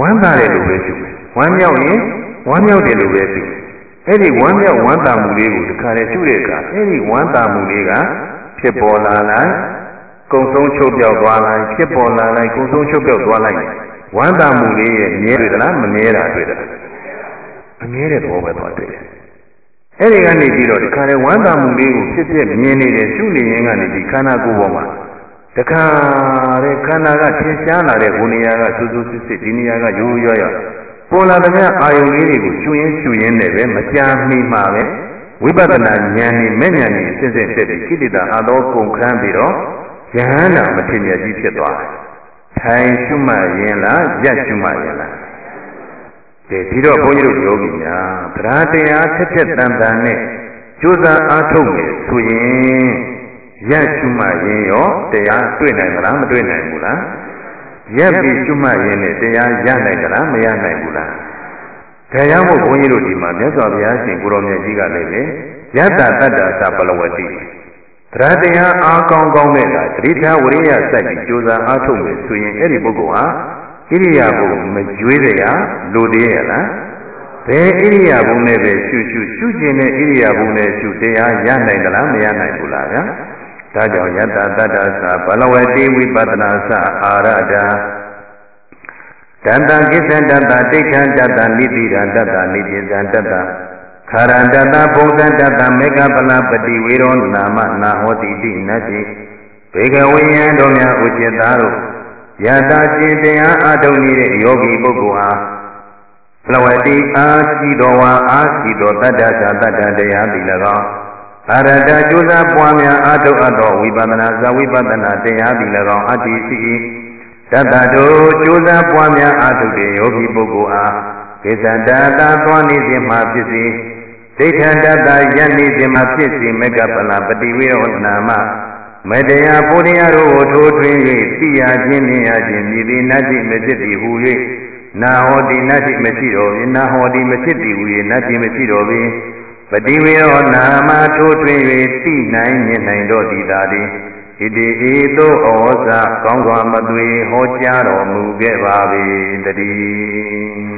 ဝမ်းသာတယ်လို့ပဲရှုမယ်ဝမ်းမြောက်ရင်ဝမ်းမြောက်တယ်လို့ပဲရှုမယ်အဲ့ဒီဝမ်းမြောက်ဝမ်းသာမှုလေးကိုတခါလေရှုတဲ့အခါအဲ့ဒီဝမ်းသာမှုလေးကဖြစ်ပေါ်လာလိုက်ကုံဆုံးချုပ်ပြောက်သွားလိုက်ဖြစ်ပေါ်လာလိုက်ကုံဆုံးချုပ်ပြောက်သွားလိုက်ဝမ်းသာမှုလေးရဲ့မြဲတွေ့သလားမမြဲတာတွေ့သလားမမြဲတဲ့သဘောပဲသွားတွေ့တယ်အဲ့ဒီကနေပြီးတော့ဒီခါလေဝမ်းသာမှုလေးကိုဖြစ်ဖြစ်မြင်နေတယ်ရှုနေရင်ကနေဒီခန္ဓာကိုယ်ပေါ်မှာ တခါတဲ့ခန္ဓာကထင်ရှားလာတဲ့ဘုနေရာကစူးစူးစစ်စစ်ဒီနေရာကရိုးရိုးရွပေါ်လာတဲ့မြအာယုန်လေးတွေကိုရှုရင်းရှုရင်းနဲ့ပဲမကြာမီမှာပဲဝိပဿနာဉာဏ်နဲ့မဲ့ဉာဏ်နဲ့စစ်စစ်တက်ပြီးကိလေသာအသောကုန်ခန်းပြီးတော့ယဟန္တာမထေမြတ်ကြီးဖြစ်သွားတယ်။ထိုင်ရှုမှတ်ရင်လားရက်ရှုမှတ်ရင်လား။ဒီဒီတော့ဘုန်းကြီးတို့ယောဂီများဗราတရားထက်ထက်တန်တန်နဲ့ကြိုးစားအားထုတ်နေဆိုရင် ရက်ရှုမှတ်ရင်ရောတရားတွေ့နိုင်မလားမတွေ့နိုင်ဘူးလားရက်ပြီးရှုမှတ်ရင်လည်းတရားရနိုင်ကြလားမရနိုင်ဘူးလားဒါကြောင့်မို့ဘုန်းကြီးတို့ဒီမှာမြတ်စွာဘုရားရှင်ကိုရောမြတ်ကြီးကလည်းပဲယတ္တတတ္တသပလဝတိတရားတရားအားကောင်းကောင်းနဲ့ကသတိထားဝိရိယစိုက်ပြီးကြိုးစားအားထုတ်မယ်ဆိုရင်အဲ့ဒီပုဂ္ဂိုလ်ဟာဣရိယာပုမကျွေးရလိုသေးရလားဘယ်ဣရိယာပုနဲ့ပဲရှုရှုရှုခြင်းနဲ့ဣရိယာပုနဲ့ရှုတရားရနိုင်သလားမရနိုင်ဘူးလားဗျာ ဒါကြောင့်ယတ္တတတ္တသဘလဝတိဝိပဿနာသအာရတာတတ္တကိစ္စတတ္တတိဋ္ဌံတတ္တနိတိရတတ္တနိတိဇံတတ္တခာရန္တတဘုံဇံတတမေကပလပတိဝေရောနာမနာဟောတိတိနတ္တိဘေကဝိယံတို့များဥจิตသားတို့ယတာရှင်တရားအထုတ်နေတဲ့ယောဂီပုဂ္ဂိုလ်ဟာလဝတိအာရှိတော်ဝါအာရှိတော်တတ္တသာတတ္တတရားသည်၎င်း အရတကျိုးစားပွားများအထုတ်အပ်သောဝိပဿနာဇဝိပဿနာတရားသည်၎င်းအတ္တိရှိတတ္တတို့ကျိုးစားပွားများအထုတ်တဲ့ယောဂီပုဂ္ဂိုလ်အားကိစ္စတတာသွားနေခြင်းမှဖြစ်စေဒိဋ္ဌံတတယက်နေခြင်းမှာဖြစ်စီမကပလပတိဝေဟနာမမတရားပုရိယတို့ကိုထိုးထွင်း၍သိရခြင်းမြင်ရခြင်းမြည်သည်နတ္တိမဖြစ်သည်ဟူ၍နာဟောတိနတ္တိမရှိတော်ပြီနာဟောတိမဖြစ်သည်ဟူ၍နတ္တိမရှိတော် ပြီပတိဝေဟနာမထိုးထွင်း၍သိနိုင်မြင်နိုင်တော်သည်သာသည်ဣတိဤသို့ဩဇာကောင်းစွာမသွေဟောကြားတော်မူခဲ့ပါ၏တည်း